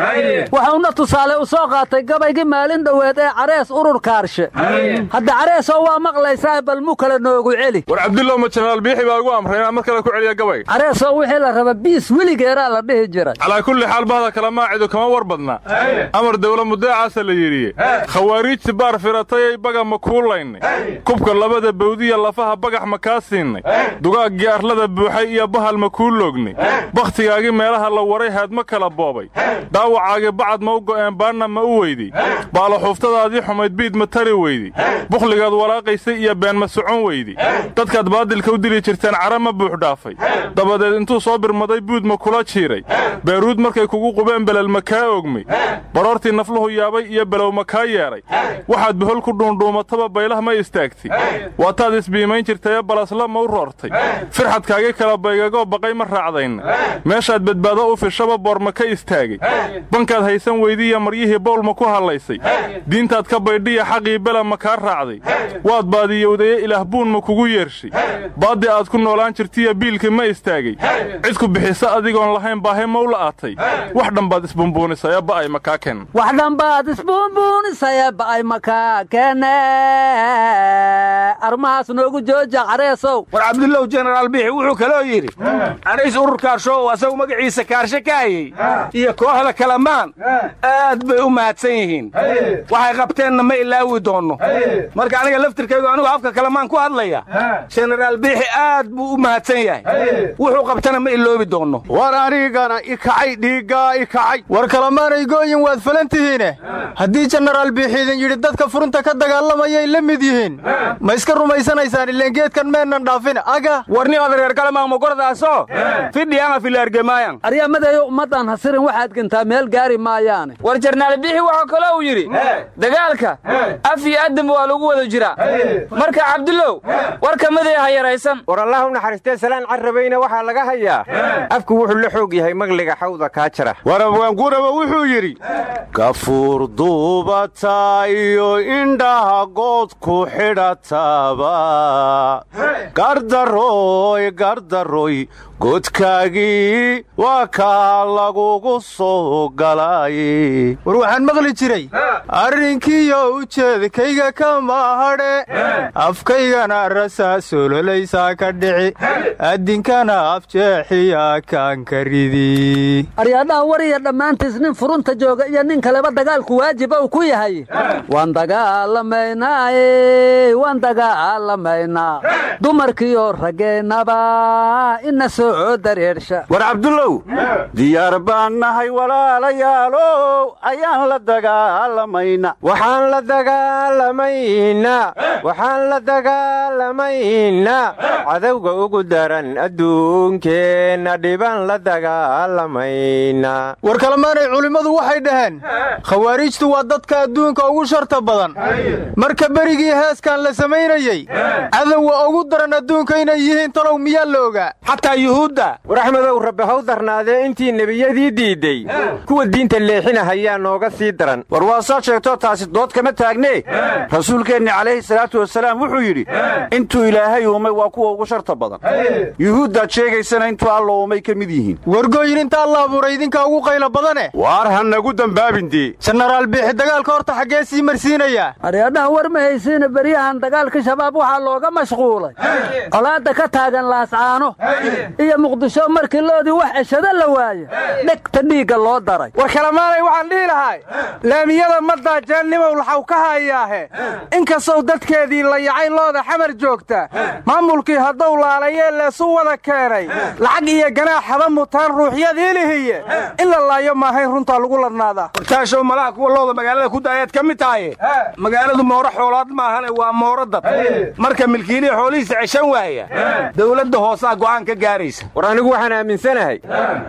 Waxuuna tusaale u soo qaatay gabaygii maalin dhoweed ee carees urur kaarshe. Hadda careesoo waa maqlaysaa bal mu kale noogu celi. War cabdullow ma jenaraal biixi baa ugu amray inaan mar kale ku celiya gabayga. Careesoo wixii la raba biis weligeeraa la dhihi jiray. Kulli xaal bahda kala maacidu kama war badna amar dawla mudeecaasa la yidhi. Khawaariijti baar firatayay baga ma kuulaynay kubka labada bawdiya lafaha bagax ma kaa siinay dugaaggii arlada buuxay iyo bahal ma kuu loognay? Bakhtigaagii meelaha la waray haad ma kala boobay. Dhaawacaagii bacad ma u go'een baanna ma u weyday baalo xuuftadaadii xumayd biid ma tari weyday bukhligaad walaaqaysay iyo been ma socon weyday dadkaad baadilka u dili jirteen cara ma buux dhaafay. Dabadeed intuu soo birmaday buud ma kula jiiray. Beeruud markay kugu qubeen belel ma kaa ogmay. Baroortii nafluhu yaabay iyo below ma kaa yeedhay waxaad bohol ku dhuundhuumataba baylah ma istaagtay waataad isbiimayn jirtayee balasla ma u roortay firxadkaagii kala baygagoo baqay ma raacdayna meeshaad badbaado u fishaba boor ma ka istaagay bankaad haysan weydiiya maryihii bowl ma ku hallaysay diintaad ka baydhiya xaqii bela ma kaa raacday waad baadiyowdaye ilaah buun ma kugu yeershay baaddii aad ku noolaan jirtiya biilkii ma istaagay cidku bixisa adigoon lahayn baahi ma u la'atay wax dhambaad isbumbuunisaya ba'ay makaa ken wax dhambaad isbuunbuunisaya ba'ay makaa kene armahaas noogu jooja careesow cabdullow jenaraal biixi wuxuu kaloo yidhi anays ururkaarshow asagu magaciisa kaarshe ka hayey iyo kooxda kalamaan aad bay u mahadsan yihiin. Waxay qabteenna ma ilaawi doonno. Marka aniga laftirkaygu anigu afka kalamaan ku hadlaya jenaraal biixi aad buu u mahadsan yahay. Wuxuu qabtana ma iloobi doonno. War anigana ikacay dhiiggaa ikacay war kalamaanay gooyin waad falan tihiine. Haddii jenaraal biixi idin yidhi dadka furunta ka dagaalamayay la mid yihiin. Ma iska rumaysanaysaan ileen geedkan meennan dhaafin. Aga warni odareer kalamaan magoradaaso fidhiyaanga filaargemaayan aryamadeeyo ummaddan hasirin waxaad gentaa meel gaari maayaane war jarnaal biixi wuxuu kaloo uu yidhi dagaalka af iyo addam waa lagu wada jiraa marka cabdullow warka madee ha yaraysan war allah u naxariistee salaan carrabayna waxaa laga hayaa afku wuxuu la xoog yahay magliga xawda kaa jara warabwaanguuraba wuxuu yidhi gafuur duubata iyo indhaha good ku xidhataba gardaroy gardaroy godkaagii waa kaa lagugu soo galay war waxaan maqli jiray arrinkiiyo ujeedkayga kama hadhe afkaygana rasaasololeysaa ka dhici addinkana afjeexiya kaan ka ridi aryaadhaha wariya dhammaantiis nin furunta jooga iyo nin kaleba dagaalku waajiba uu ku yahay waan dagaalamaynaaye waan dagaalamaynaa dumarkiiyo raggeennaba ina soo war cabdullow diyaar baan nahay walaalayaalow ayaan la dagaalamayna waxaan la dagaalamaynaa waxaan la dagaalamaynaa cadowga ugu daran adduunkeenna dhiban la dagaalamaynaa war kalemaanay culimmadu waxay dhaheen khawaariijtu waa dadka adduunka ugu sharta badan. Marka berigii heeskan la samaynayey cadowga ugu daran adduunka inay yihiin talow miyaa la ogaa? War axmedow rabbi haw darnaadee intii nebiyadii diidday kuwa diinta leexina hayaa nooga sii daran. War waa saa sheegtoo taasi dood kama taagnee? Rasuulkeenni calayhi salaatu wasalaam wuxuu yidhi intuu ilaahay uumay waa kuwa ugu sharta badan. Yuhuuddaad sheegaysana intuu alla uumay ka mid yihiin. Wargooyin inta alla abuuray idinkaa ugu qaylo badane waar ha nagu dembaabindee jenaraal biixi dagaalka horta xaggee sii marsiinayaa aryadhaha war ma haysiina beryahan dagaalka shabaab waxaa looga mashquulay colaadda ka taagan laascaano iyo muqdisho markii loodii wax ceshado la waaye dhegta dhiigga loo daray. War kalamaanay waxaan dhihi lahay laamiyada madaajeennimow laxaw ka hayaahe. Inkastow dadkeedii la yacay looda xamar joogta maamulkii hadduu laalayee leesu wada keenay. Lacag iyo ganaaxaba mutaan ruuxyadii lihiye. In la laayo maahayn runtaa lagu ladnaadaa wartaashow malaha kuwa looda magaalada ku daayaad ka mid tahaye magaaladu mooro xoolaad maahane waa mooro dad marka milkiilihii xoolihiisa ceshan waaya dowladda hoosaa go'aan ka gaaraysa. War anigu waxaan aaminsanahay.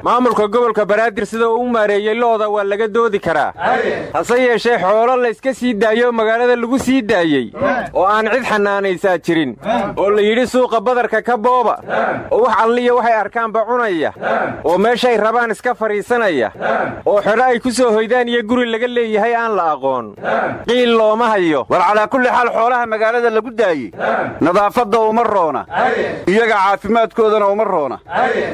Maamulka gobolka banaadir sida uu u maareeyey looda waa laga doodi karaa. Hase yeeshee xoolo layska sii daayo magaalada lagu sii daayey oo aan cid xanaanaysaa jirin oo la yidhi suuqa badarka ka booba oo wax alliya waxay arkaanba cunaya oo meeshay rabaan iska fadhiisanaya oo xidho ay ku soo hoydaan iyo guri laga leeyahay aan la aqoon. Qiil looma hayo. War calaa kulli xaal xoolaha magaalada lagu daayey nadaafadda uma roona iyaga caafimaadkoodana uma roona.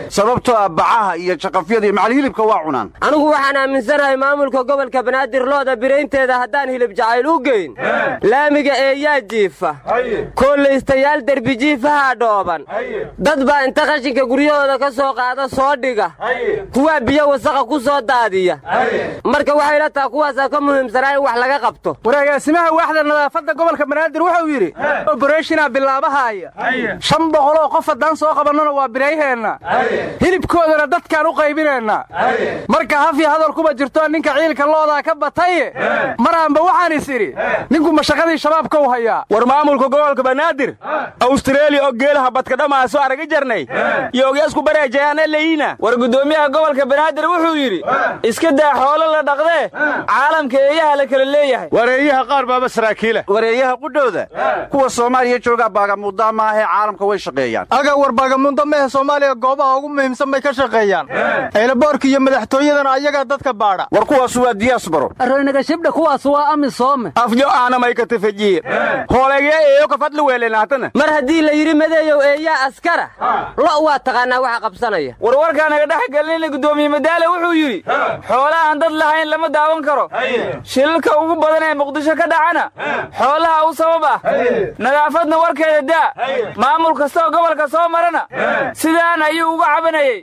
Sababtoo ah bacaha iyo jaqafyadii macalhilibka waa cunaan. Anigu waxaan aaminsanahay maamulka gobolka banaadir looda biraynteeda haddaan hilib jacayl u geyn. Laamiga eeyaa jiifa. Koollaystayaal derbijiifahaa dhooban. Dad baa inta qashinka guryahooda ka soo qaada soo dhiga. Kuwaa biyo wasaqa ku soo daadiya. Marka waxay la taha kuwaasaa ka muhiimsanaa in wax laga qabto. Waraagaasimaha waaxda nadaafadda gobolka banaadir wuxuu yidhi obareshina bilaabahaaya shan boqoloo qof haddaan soo qabannona waa birayheenna hilibkoodana dadkaan u qaybineenna. Marka hafi hadal kuma jirto ninka ciilka loodaa ka bataye maraanba waxaan is idhi ninku mashaqadii shabaabka u hayaa? War maamulka gobolka banaadir awstareeliya oo geelaha badkadhamaaso araga jarnay. Iyo ogyaasku bareejayaana leeyina war guddoomiyaha gobolka banaadir wuxuu yidhi iska daa xoolo la dhaqdee caalamka eeyaha la kala leeyahay. Wareeyaha qaar baaba saraakiila. Wareeyaha qudhowda. Kuwa soomaaliya jooga baagamudaa maahee caalamka way shaqeeyaan. Aga war baagamundo mehe soomaaliya goobaha ugu muhiimsan bay ka shaqeeyaan. Eelaboorka iyo madaxtooyadana ayagaa dadka baadha. War kuwaasu waa diyaasbaro arroynaga shibdha kuwaas waa amisoome afjo aanamay ka tafajiye hoolegee eeyo ka fadli weelenaatana mar haddii la yidhi madeeyow eeyaa askara lo' waa taqaanaa waxa qabsanaya. Warwarkaa naga dhex gelinina guddoomiye madaale wuxuu yidhi xoolaha aan dad lahayn lama daawan karo. Shilalka ugu badan ee muqdisho ka dhacana xoolaha u sabab ah nadaafadna warkeeda daa. Maamul kastaoo gobolka soo marana. Sidaan ayuu uga cabanayey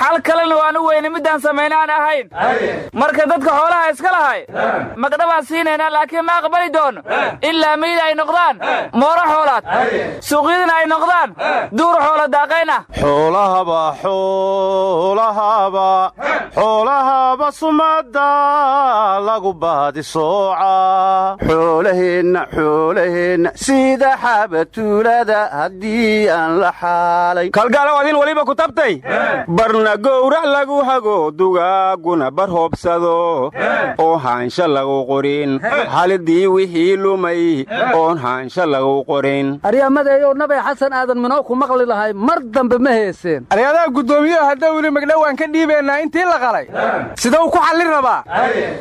xal kalena waanu weyne midaan samayna aan ahayn. Marka dadka xoolaha iska lahay magdhabaan siinaynaa laakiin ma aqbali doono. Ilaa miyda ay noqdaan? Mooro xoolaad. Suuqyadana ay noqdaan? Duur xoola daaqayn ah xoolahaba. Xoolahaba xoolahaba sumada lagu baadi sooca. Xoolaheenna xoolaheenna sida xabatuulada haddii aan la xaalay. Kalgaalow adin weliba ku tabtay. Barna gowrac lagu hago dugaaguna bar hoobsado. Oo haansha lagu qorin. Halidii wixii lumay. Oon haansha lagu qorin. Aryamadeeyow nabay xasan aadan minoo ku maqli lahay mar dambe ma heeseen. Aryadaha guddoomiyaha hadda weli magdhowaan ka dhiibaynaa intii la qalay. Sidau ku xallin rabaa.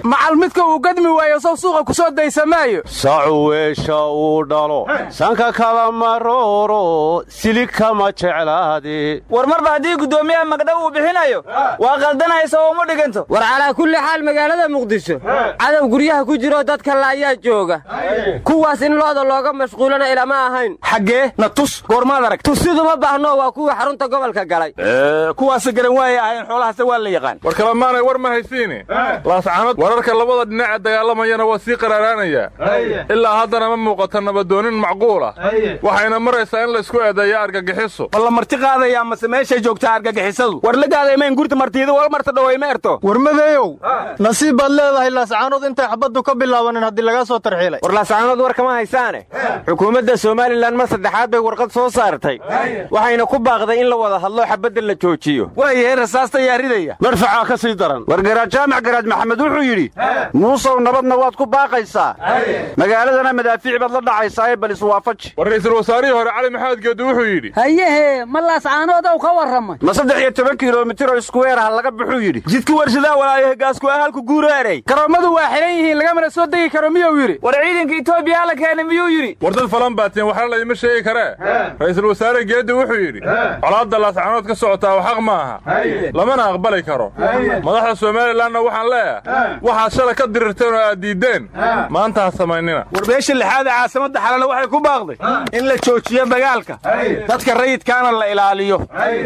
Macal midka uu gadmi waayo sow suuqa ku soo daysa maayo sacu weesha uu dhalo sanka kala marooro silig kama jeclaade war marba haddii guddoomiyaha magdhow uu bixinayo waa qaldanaysa oo uma dhiganto. War calaa kulli xaal magaalada muqdisho cadow guryaha ku jiro dadka laayaa jooga. Kuwaas in looda looga mashquulana ilama ahayn. Xaggee na tus goormaad arag. Tusiduma baahno waa kuwii xarunta gobolka galay. Kuwaas garan waayay ahayn xoolahaase waa la yaqaan. War kalamaanay war ma haysiine laascaanood wararka labada dhinace dagaalamayana waa sii qaraaraanayaa ilaa haddana ma muuqata nabadoonin macquul ah waxayna maraysaa in laysku eedeeyo argagixiso ma la marti qaadayaa mase meeshay joogtaa argagixisadu war la gaadaymayn gurta martiida wal marta dhawayma erto. Warmadeeyow nasiib baad leedahay laascaanood intay xabaddu ka bilaabanin haddii lagaa soo tarxiilay. War laascaanood war kama haysaane. Xukuumadda somalilan mar saddexaad bay warqad soo saartay. Waxayna ku baaqday in la wada hadlo xabadda la joojiyo. Waayahay rasaasta yaa ridaya. Marfacaa ka sii daran. War garaad jaamac garaad maxamed wuxuu yidhi muusow nabadna waad ku baaqaysaa. Magaaladana madaafiic baad la dhacaysaa ee bal iswaafaji war ra'iisul wasaarihii hore cali maxamed geeddi wuxuu yidhi? Hayehe ma laascaanoodow ka warramay. Ma saddex iyo toban kilomitir oo iskuweer ah laga buxuu yidhi. Jidka warshadaa walaayahe gaasku ah halku guuraaray garoomadu waa xihan yihiin lagamana soo degi karo miyuu yidhi? War ciidanka etoobiya hala keenay miyuu yidhi? War dad falan baatiin waxna laydima sheegi karee ra'iisul wasaare geeddi wuxuu yidhi colaadda laascaanood ka socotaa xaq ma aha. Lamana aqbali karo. Madaxda somalilanna waxaan leeyahay waxaad shalay ka dirirteen oo aad diiddeen. Maanta ha samaynina. War beesha lixaada caasimadda xalana waxay ku baaqday in la joojiyo dagaalka dadka rayidkaana la ilaaliyo.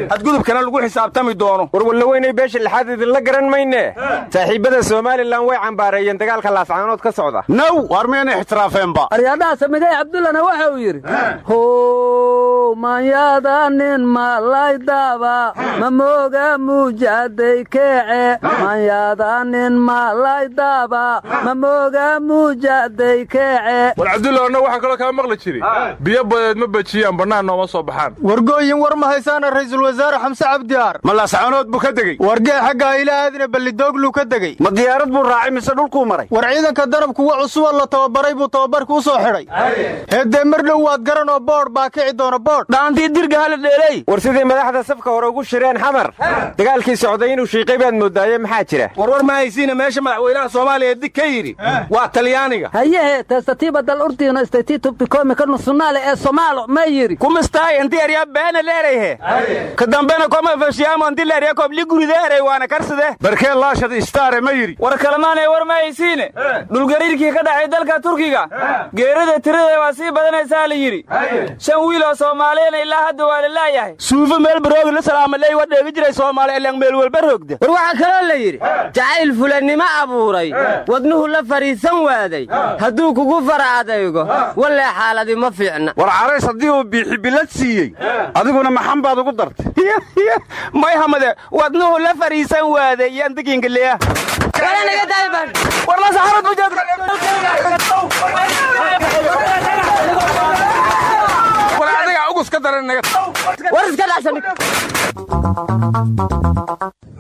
Hadgudubkana lagu xisaabtami doono. War wallaweynay beesha lixaad idinla garan mayne. Saaxiibbada somalilan way cambaareeyeen. Dagaalka laascaanood ka socda. Naw waar miyana ixtiraafeenba. Aryadhaha samidey cabdullana waxa uu yidhi how manyada nin malaydaba ma mooga muujaday keece. Manyada nin malaydaba ma mooga muujaday keece. War cabdulla anna waxaa kaloo kaa maqli jiri. Biyo badeed ma bejiyaan bannaan nooma soo baxaan. Wargooyin war ma haysaana ra'iisul wasaare xamse cabdiaar ma laascaanood buu ka degey wargee xagga ila aadina ballidooglu ka degey ma diyaarad buu raacay mise dhulkuu maray? War ciidanka danab kuwa cusuba la tababaray buu tababarka u soo xidhay. Heeddee mar dhow waad garan oo boodh baa kici doona boodh. Dhaantii dirga hala dheeley war sidii madaxda safka hore ugu shireen xamar. Dagaalkii socday inuu shiiqay baad moodaaye maxaa jira? Warwar ma haysiina meesha madaxweynaha soomaaliya dig ka yidhi. Waa talyaaniga. Hayehe testatiiba dal urtiino statito bikoomika nusunaale ee somaalo ma yidhi kumistaay inti erya beena leerayhe ka dambena koma fashiyaamo inti leerya kobli gurideeray waana karside. Barkee laashad istaare ma yidhi war kalemaanay war ma haysiine. Dhulgariirkii ka dhacay dalka turkiga. Geerida tirada waa sii badanaysaa la yidhi shan wiil oo soomaaliyana ilaa hadda waa la laayahay suufa meel baroogi la salaamaley waa dheegi jiray soomaali elang meel walba rogda war waxaa kaloo la yidhi jacayl fulannimo abuuray. Wadnuhu la fadhiisan waaday. Hadduu kugu fara adaygo wallee xaaladi ma fiicna. War carays haddii uu biixi bilad siiyey. Adiguna maxan baad ugu dartay? May hamade wadnuhu la fadhiisan waaday yaan degiingaleya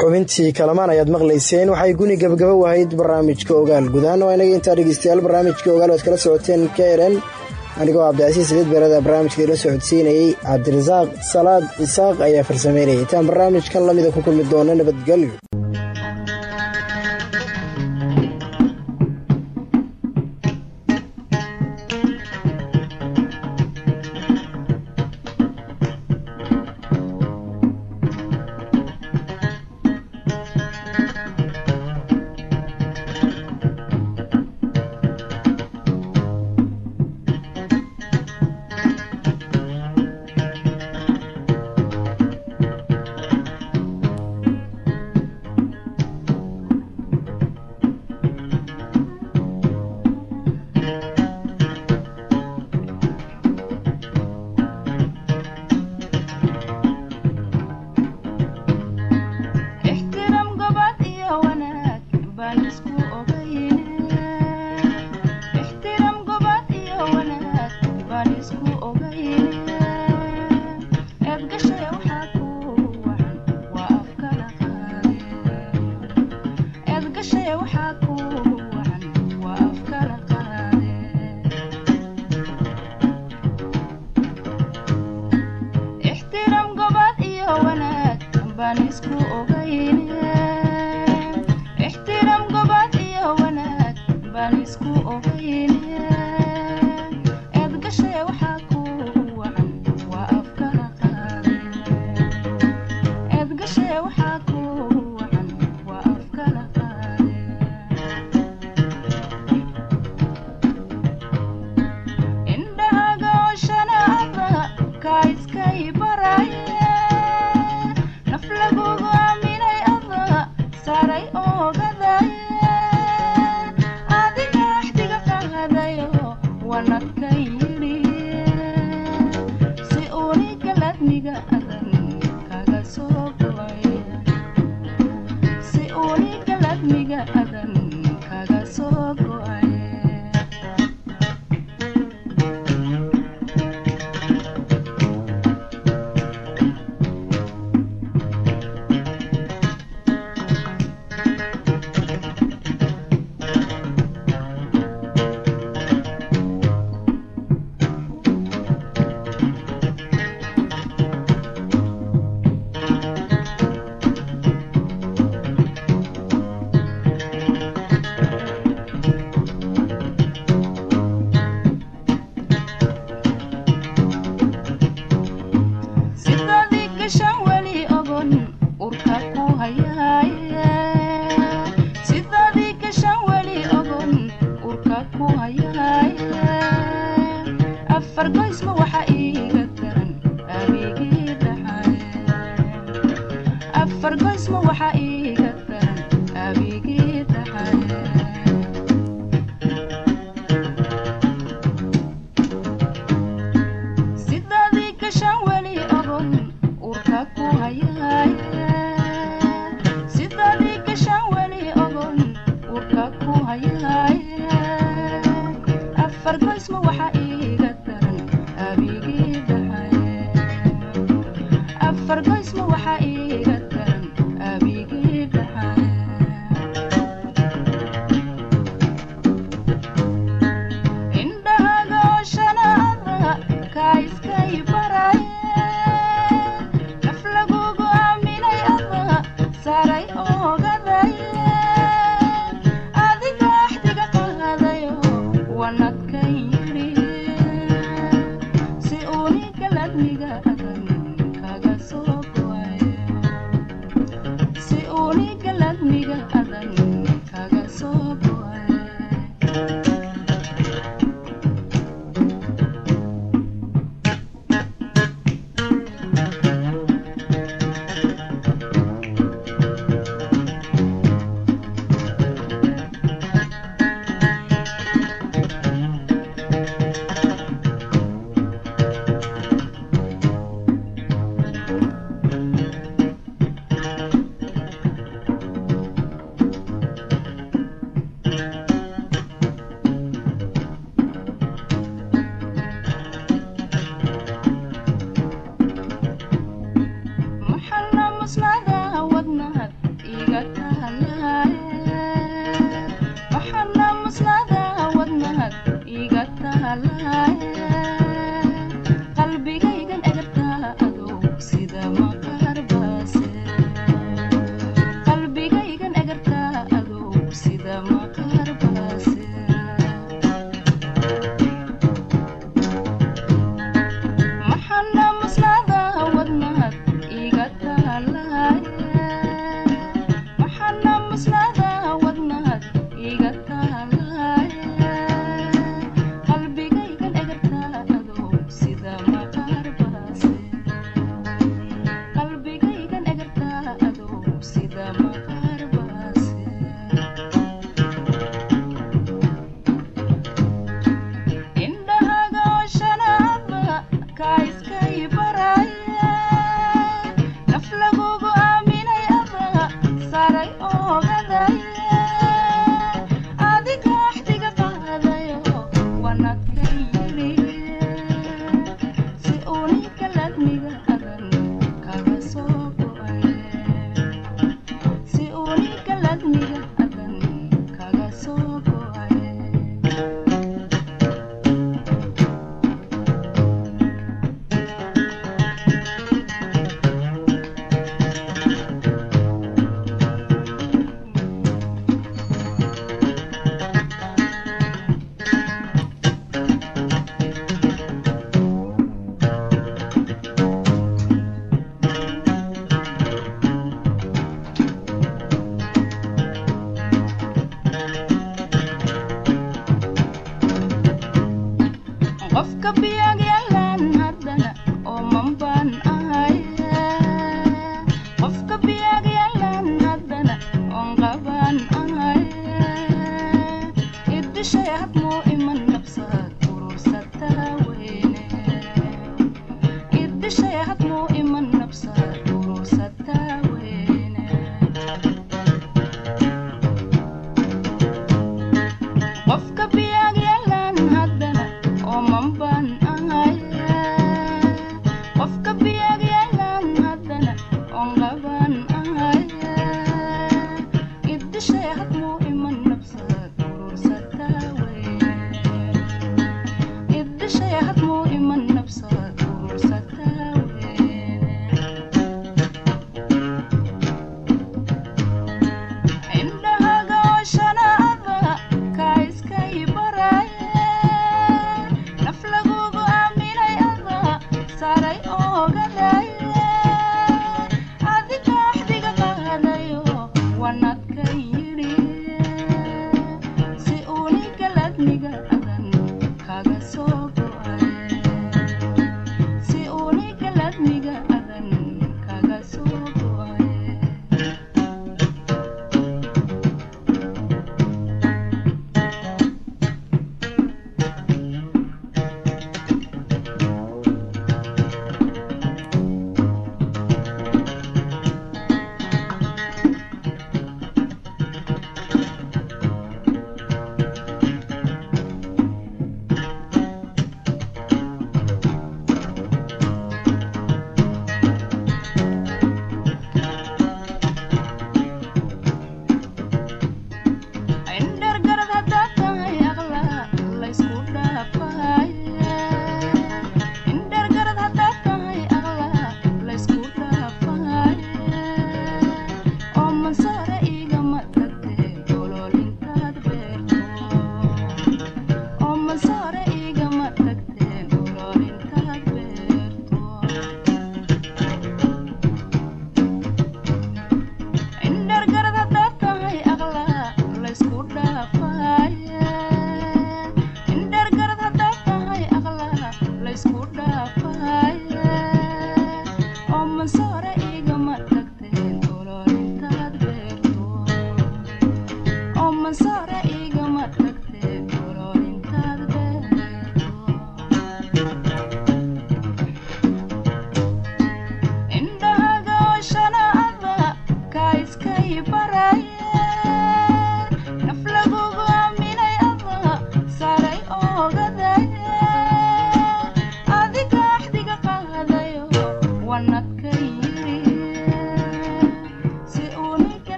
xubintii kalamaan ayaad maqlayseen waxay guni gabagaba wahayd barnaamijka ogaal gudahaan waa inaga intaa dhegeystayaal barnaamijka ogaal oad kala socoteen k rn anigoo cabdicasiis saliid beerada barnaamijka ila socodsiinayey cabdirasaaq salaad isaaq ayaa farsameynayay. Intaan barnaamijkan lamida ku kulmi doono nabadgelyo